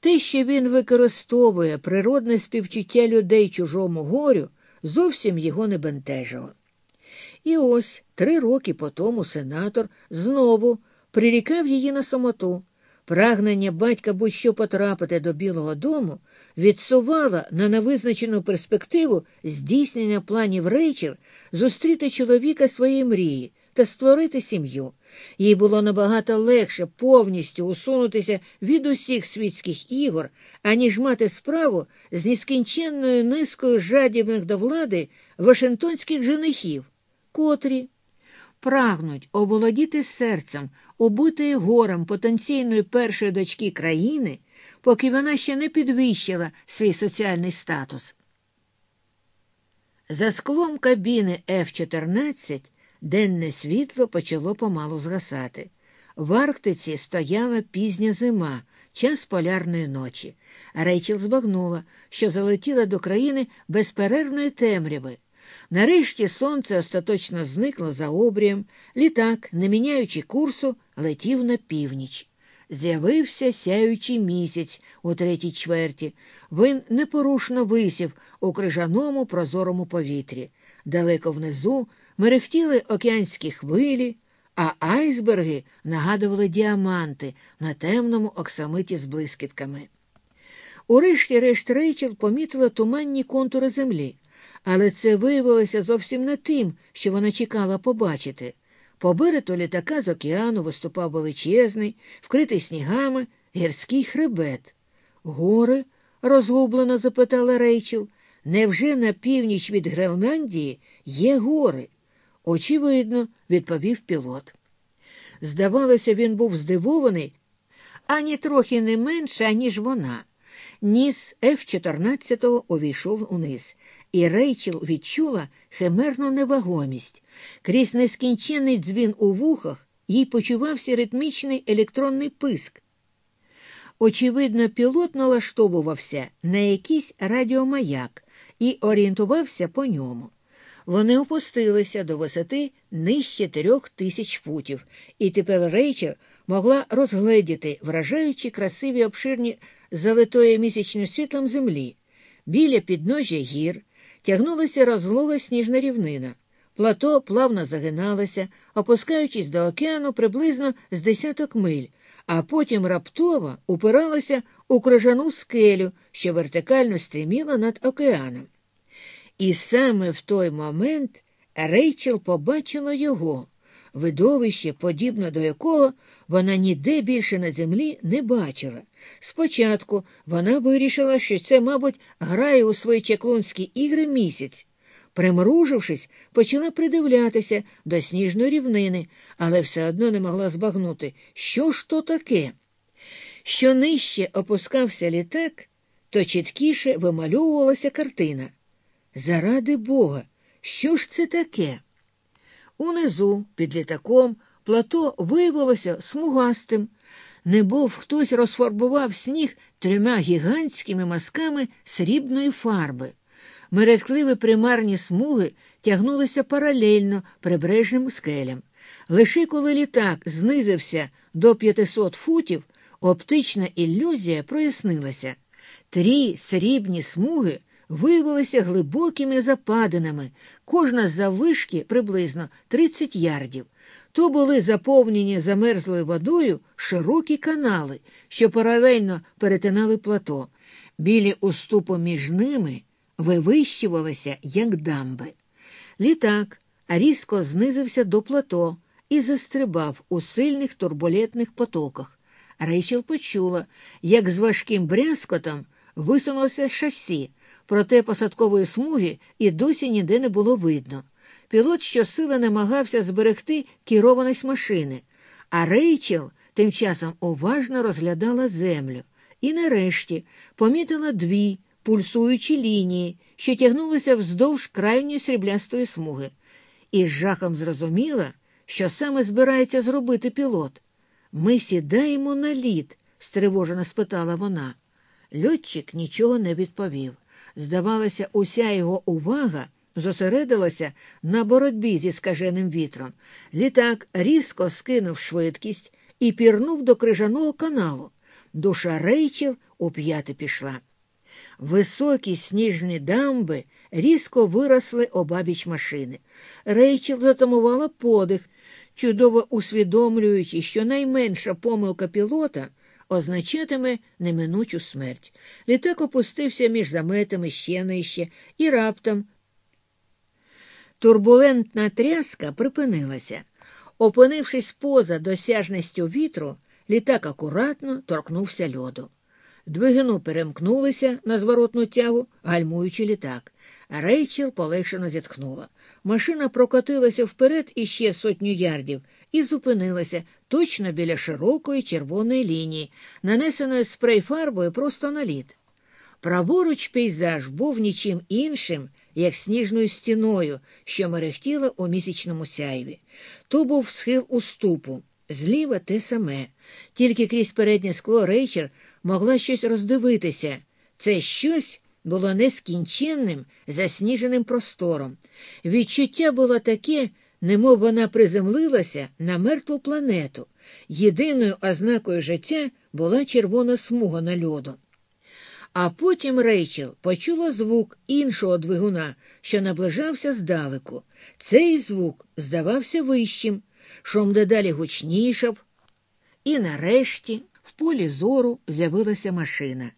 Те, що він використовує природне співчуття людей чужому горю, зовсім його не бентежило. І ось три роки по тому сенатор знову прирікав її на самоту. Прагнення батька будь-що потрапити до Білого дому відсувала на невизначену перспективу здійснення планів Рейчел зустріти чоловіка своєї мрії та створити сім'ю. Їй було набагато легше повністю усунутися від усіх світських ігор, аніж мати справу з нескінченною низкою жадібних до влади Вашингтонських женихів, котрі прагнуть оволодіти серцем, убитої горем потенційної першої дочки країни, поки вона ще не підвищила свій соціальний статус. За склом кабіни F-14 денне світло почало помалу згасати. В Арктиці стояла пізня зима, час полярної ночі. Рейчел збагнула, що залетіла до країни безперервної темряви. Нарешті сонце остаточно зникло за обрієм, літак, не міняючи курсу, летів на північ. З'явився сяючий місяць у третій чверті. Він непорушно висів у крижаному прозорому повітрі. Далеко внизу мерехтіли океанські хвилі, а айсберги нагадували діаманти на темному оксамиті з блискітками. Урешті-решт Рейчел помітила туманні контури землі, але це виявилося зовсім не тим, що вона чекала побачити. По берету літака з океану виступав величезний, вкритий снігами, гірський хребет. Гори? розгублено запитала Рейчел. Невже на північ від Гренландії є гори? Очевидно, відповів пілот. Здавалося, він був здивований, ані трохи не менше, аніж вона. Ніс Ф-14 увійшов униз, і Рейчел відчула химерну невагомість. Крізь нескінчений дзвін у вухах їй почувався ритмічний електронний писк. Очевидно, пілот налаштовувався на якийсь радіомаяк і орієнтувався по ньому. Вони опустилися до висоти нижче трьох тисяч футів, і тепер Рейчер могла розгледіти вражаючі красиві обширні залитої місячним світлом землі. Біля підножжя гір тягнулася розлога сніжна рівнина. Плато плавно загиналося, опускаючись до океану приблизно з десяток миль, а потім раптово упиралося у крижану скелю, що вертикально стріміла над океаном. І саме в той момент Рейчел побачила його, видовище, подібне до якого вона ніде більше на землі не бачила. Спочатку вона вирішила, що це, мабуть, грає у свої чаклунські ігри місяць. Примружившись, почала придивлятися до сніжної рівнини, але все одно не могла збагнути, що ж то таке. Що нижче опускався літак, то чіткіше вимальовувалася картина. Заради Бога, що ж це таке? Унизу, під літаком, плато виявилося смугастим, немов хтось розфарбував сніг трьома гігантськими мазками срібної фарби. Мередкливі примарні смуги тягнулися паралельно прибережним скелям. Лише коли літак знизився до 500 футів, оптична ілюзія прояснилася. Трі срібні смуги виявилися глибокими западинами, кожна з заввишки приблизно 30 ярдів. То були заповнені замерзлою водою широкі канали, що паралельно перетинали плато. Білі уступи між ними вивищувалися, як дамби. Літак різко знизився до плато і застрибав у сильних турбулентних потоках. Рейчел почула, як з важким брязкотом висунулося шасі, проте посадкової смуги і досі ніде не було видно. Пілот щосили намагався зберегти керованість машини, а Рейчел тим часом уважно розглядала землю і, нарешті, помітила дві пульсуючі лінії, що тягнулися вздовж крайньої сріблястої смуги, і з жахом зрозуміла, що саме збирається зробити пілот. Ми сідаємо на лід, стривожено спитала вона. Льотчик нічого не відповів. Здавалося, уся його увага зосередилася на боротьбі зі скаженим вітром. Літак різко скинув швидкість і пірнув до крижаного каналу. Душа Рейчел у п'яти пішла. Високі сніжні дамби різко виросли обабіч машини. Рейчел затамувала подих, чудово усвідомлюючи, що найменша помилка пілота означатиме неминучу смерть. Літак опустився між заметами ще нижче, і раптом турбулентна тряска припинилася. Опинившись поза досяжністю вітру, літак акуратно торкнувся льоду. Двигуну перемкнулися на зворотну тягу, гальмуючи літак. Рейчел полегшено зітхнула. Машина прокотилася вперед іще сотню ярдів і зупинилася точно біля широкої червоної лінії, нанесеної спрей-фарбою просто на лід. Праворуч пейзаж був нічим іншим, як сніжною стіною, що мерехтіла у місячному сяйві. То був схил уступу, зліва те саме, тільки крізь переднє скло рейчер могла щось роздивитися. Це щось було нескінченним, засніженим простором. Відчуття було таке, немов вона приземлилася на мертву планету. Єдиною ознакою життя була червона смуга на льоду. А потім Рейчел почула звук іншого двигуна, що наближався здалеку. Цей звук здавався вищим. шум дедалі гучнішав, і нарешті в полі зору з'явилася машина.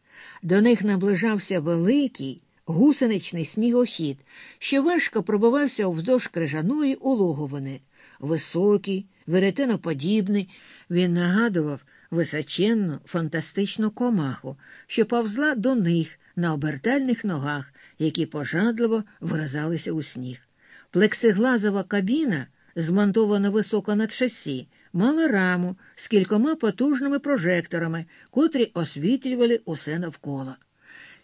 До них наближався великий гусеничний снігохід, що важко пробивався вздовж крижаної улоговини. Високий, веретеноподібний, він нагадував височенну, фантастичну комаху, що повзла до них на обертальних ногах, які пожадливо вразалися у сніг. Плексиглазова кабіна, змонтована високо над шасі, мала раму з кількома потужними прожекторами, котрі освітлювали усе навколо.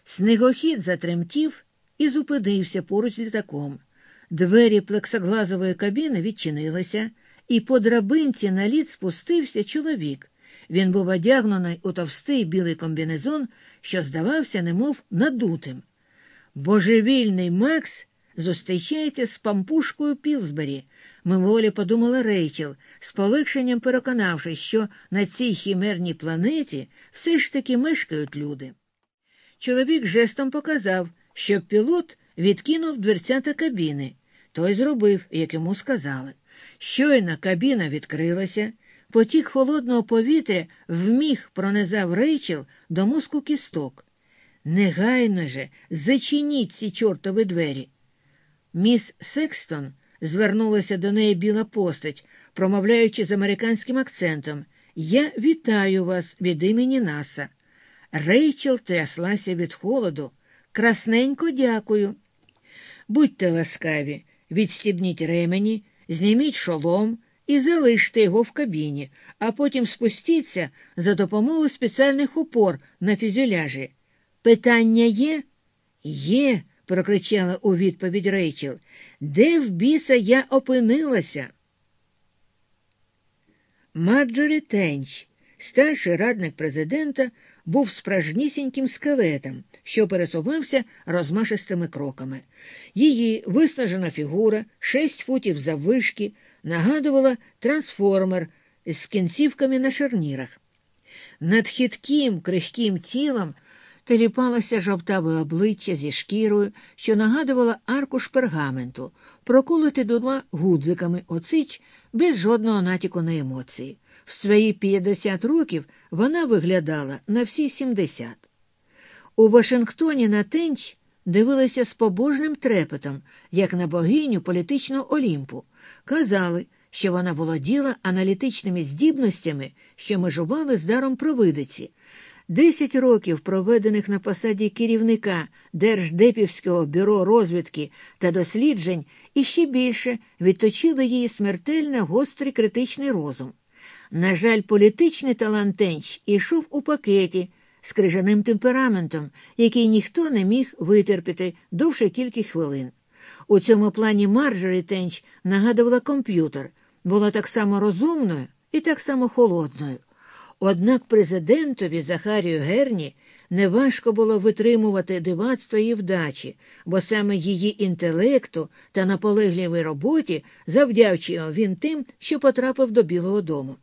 Снегохід затремтів і зупинився поруч з літаком. Двері плексоглазової кабіни відчинилися, і по драбинці на лід спустився чоловік. Він був одягнений у товстий білий комбінезон, що здавався, немов надутим. Божевільний Макс зустрічається з пампушкою Пілсбері, мимоволі подумала Рейчел, з полегшенням переконавшись, що на цій хімерній планеті все ж таки мешкають люди. Чоловік жестом показав, щоб пілот відкинув дверцята кабіни. Той зробив, як йому сказали. Щойно кабіна відкрилася, потік холодного повітря вміг пронизав Рейчел до мозку кісток. Негайно же зачиніть ці чортові двері. Міс Секстон звернулася до неї біла постать, промовляючи з американським акцентом Я вітаю вас від імені Наса. Рейчел тряслася від холоду. Красненько дякую. Будьте ласкаві, відстібніть ремені, зніміть шолом і залиште його в кабіні, а потім спустіться за допомогою спеціальних упор на фюзеляжі. Питання є? Є, прокричала у відповідь Рейчел. Де в біса я опинилася? Марджорі Тенч, старший радник президента, був справжнісіньким скелетом, що пересувався розмашистими кроками. Її виснажена фігура, шість футів заввишки, нагадувала трансформер з кінцівками на шарнірах. Над хитким, крихким тілом теліпалося жовтаве обличчя зі шкірою, що нагадувала аркуш пергаменту, проколоти двома гудзиками оцич без жодного натяку на емоції. В свої 50 років вона виглядала на всі 70. У Вашингтоні на Тенч дивилися з побожним трепетом, як на богиню політичного Олімпу. Казали, що вона володіла аналітичними здібностями, що межували з даром провидиці. Десять років, проведених на посаді керівника Держдепівського бюро розвідки та досліджень, і ще більше відточили її смертельно гострий критичний розум. На жаль, політичний талант Тенч ішов у пакеті з крижаним темпераментом, який ніхто не міг витерпіти довше кілька хвилин. У цьому плані Марджорі Тенч нагадувала комп'ютер, була так само розумною і так само холодною. Однак президентові Захарію Герні неважко було витримувати дивацтво її вдачі, бо саме її інтелекту та наполегливій роботі завдячив він тим, що потрапив до Білого дому.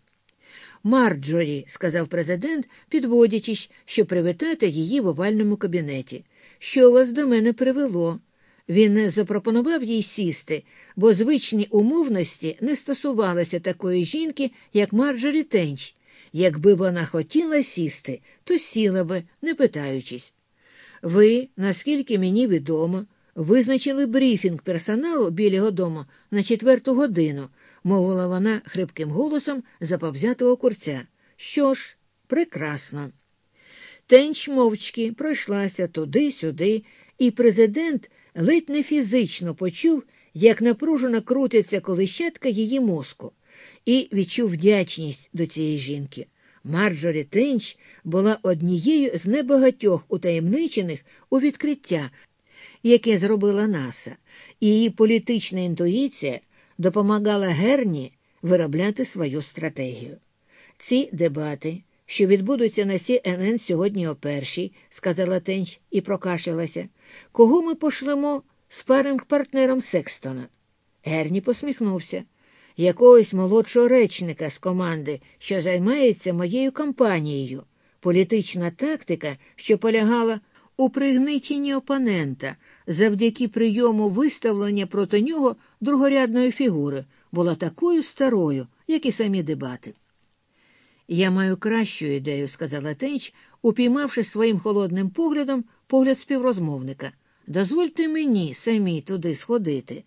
Марджорі, сказав президент, підводячись, щоб привітати її в овальному кабінеті. Що вас до мене привело? Він не запропонував їй сісти, бо звичні умовності не стосувалися такої жінки, як Марджорі Тенч. Якби вона хотіла сісти, то сіла би, не питаючись. Ви, наскільки мені відомо, призначили брифінг персоналу Білого дому на четверту годину, мовила вона хрипким голосом заповзятого курця. Що ж, прекрасно. Тенч мовчки пройшлася туди-сюди, і президент ледь не фізично почув, як напружено крутиться колищатка її мозку, і відчув вдячність до цієї жінки. Марджорі Тенч була однією з небагатьох утаємничених у відкриття, яке зробила НАСА, і її політична інтуїція допомагала Герні виробляти свою стратегію. Ці дебати, що відбудуться на CNN сьогодні о першій, сказала Тенч і прокашлялася, кого ми пошлемо спаринг партнером Секстона? Герні посміхнувся. Якогось молодшого речника з команди, що займається моєю кампанією, політична тактика, що полягала у пригниченні опонента завдяки прийому виставлення проти нього другорядної фігури, була такою старою, як і самі дебати. Я маю кращу ідею, сказала Тенч, упіймавши своїм холодним поглядом погляд співрозмовника. Дозвольте мені самі туди сходити.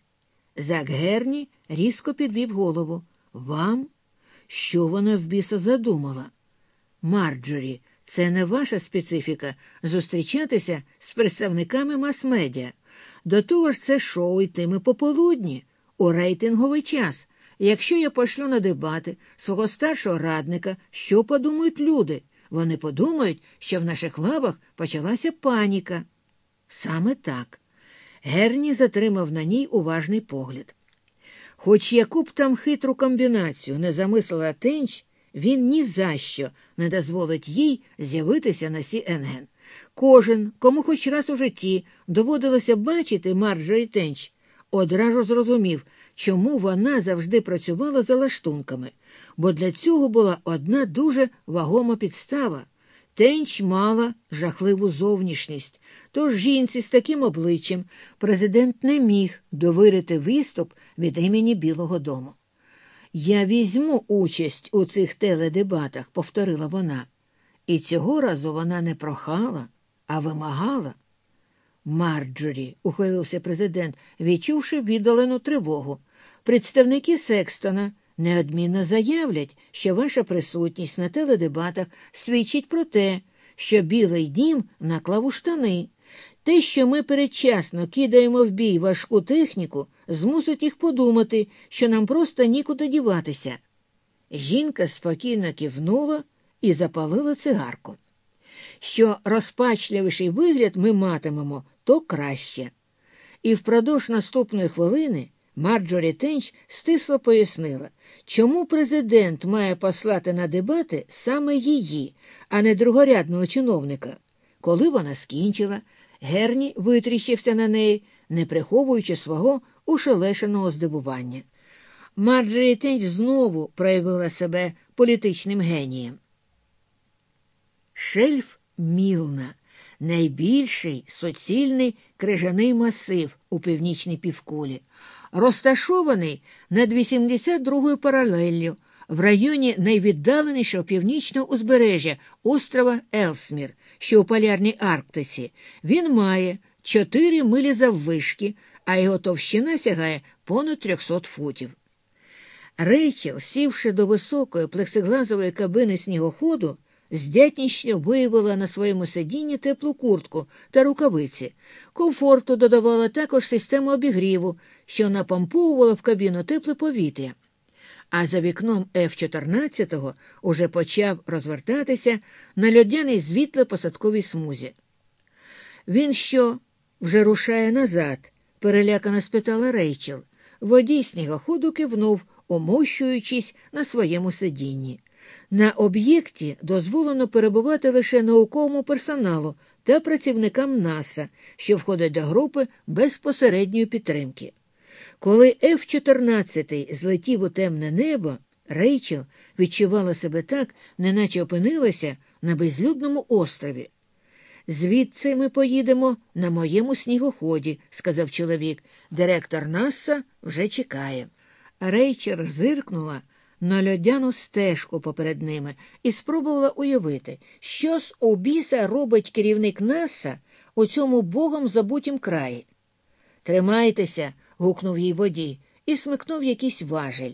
Зак Герні різко підвів голову. Вам? Що вона в біса задумала? Марджорі, це не ваша специфіка зустрічатися з представниками мас-медіа. До того ж, це шоу йтиме пополудні, у рейтинговий час. Якщо я пошлю на дебати свого старшого радника, що подумають люди? Вони подумають, що в наших лавах почалася паніка. Саме так. Герні затримав на ній уважний погляд. Хоч яку б там хитру комбінацію не замислила Тенч, він ні за що не дозволить їй з'явитися на CNN. Кожен, кому хоч раз у житті доводилося бачити Марджорі Тенч, одразу зрозумів, чому вона завжди працювала за лаштунками, бо для цього була одна дуже вагома підстава. Тенч мала жахливу зовнішність, тож жінці з таким обличчям президент не міг довирити виступ від імені Білого Дому. Я візьму участь у цих теледебатах, повторила вона, і цього разу вона не прохала, а вимагала. Марджорі, ухилився президент, відчувши віддалену тривогу. Представники Секстона неодмінно заявлять, що ваша присутність на теледебатах свідчить про те, що Білий дім наклав у штани. Те, що ми передчасно кидаємо в бій важку техніку, змусить їх подумати, що нам просто нікуди діватися. Жінка спокійно кивнула і запалила цигарку. Що розпачливіший вигляд ми матимемо, то краще. І впродовж наступної хвилини Марджорі Тенч стисло пояснила, чому президент має послати на дебати саме її, а не другорядного чиновника. Коли вона скінчила, Герні витріщився на неї, не приховуючи свого ушелешеного здивування. Марджорі знову проявила себе політичним генієм. Шельф Мілна найбільший суцільний крижаний масив у північній півкулі, розташований над 82-ю паралеллю в районі найвіддаленішого північного узбережжя острова Елсмір, що у полярній Арктиці. Він має 4 милі заввишки, а його товщина сягає понад 300 футів. Рейчел, сівши до високої плексиглазової кабини снігоходу, здятністю виявила на своєму сидінні теплу куртку та рукавиці. Комфорту додавала також систему обігріву, що напомповувала в кабіну тепле повітря. А за вікном F-14 уже почав розвертатися на льодяний звітле посадковій смузі. Він що, вже рушає назад? перелякано спитала Рейчел. Водій снігоходу кивнув, омощуючись на своєму сидінні. На об'єкті дозволено перебувати лише науковому персоналу та працівникам НАСА, що входять до групи безпосередньої підтримки. Коли F-14 злетів у темне небо, Рейчел відчувала себе так, неначе опинилася на безлюдному острові. Звідси ми поїдемо на моєму снігоході, сказав чоловік. Директор НАСА вже чекає. Рейчел зиркнула на льодяну стежку поперед ними і спробувала уявити, що з у біса робить керівник НАСА у цьому богом забутім краї. Тримайтеся, гукнув їй водій і смикнув якийсь важель.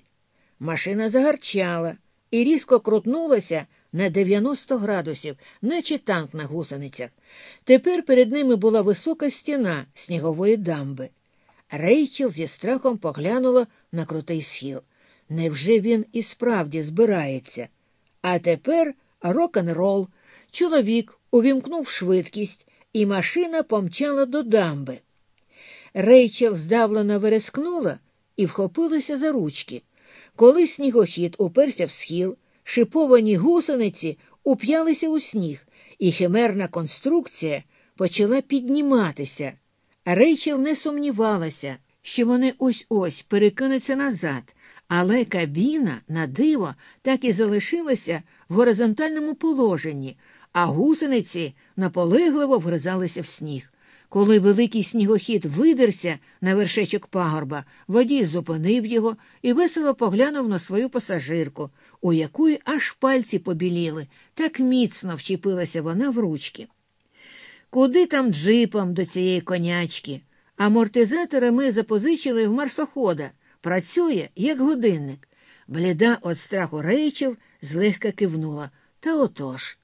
Машина загарчала і різко крутнулася на 90 градусів, наче танк на гусеницях. Тепер перед ними була висока стіна снігової дамби. Рейчел зі страхом поглянула на крутий схил. Невже він і справді збирається? А тепер рок-н-рол. Чоловік увімкнув швидкість, і машина помчала до дамби. Рейчел здавлено верескнула і вхопилася за ручки. Коли снігохід уперся в схил, шиповані гусениці уп'ялися у сніг, і химерна конструкція почала підніматися. Рейчел не сумнівалася, що вони ось ось перекинуться назад, але кабіна, на диво, так і залишилася в горизонтальному положенні, а гусениці наполегливо вгризалися в сніг. Коли великий снігохід видерся на вершечок пагорба, водій зупинив його і весело поглянув на свою пасажирку, у якої аж пальці побіліли, так міцно вчепилася вона в ручки. Куди там джипом до цієї конячки? Амортизатори ми запозичили в марсохода. Працює, як годинник. Бліда від страху Рейчел злегка кивнула. Та отож.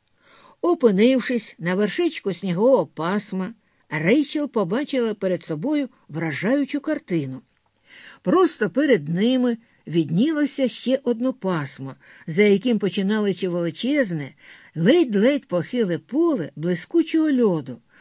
Опинившись на вершечку снігового пасма, Рейчел побачила перед собою вражаючу картину. Просто перед ними віднілося ще одно пасмо, за яким починалося величезне, ледь-ледь похиле поле блискучого льоду.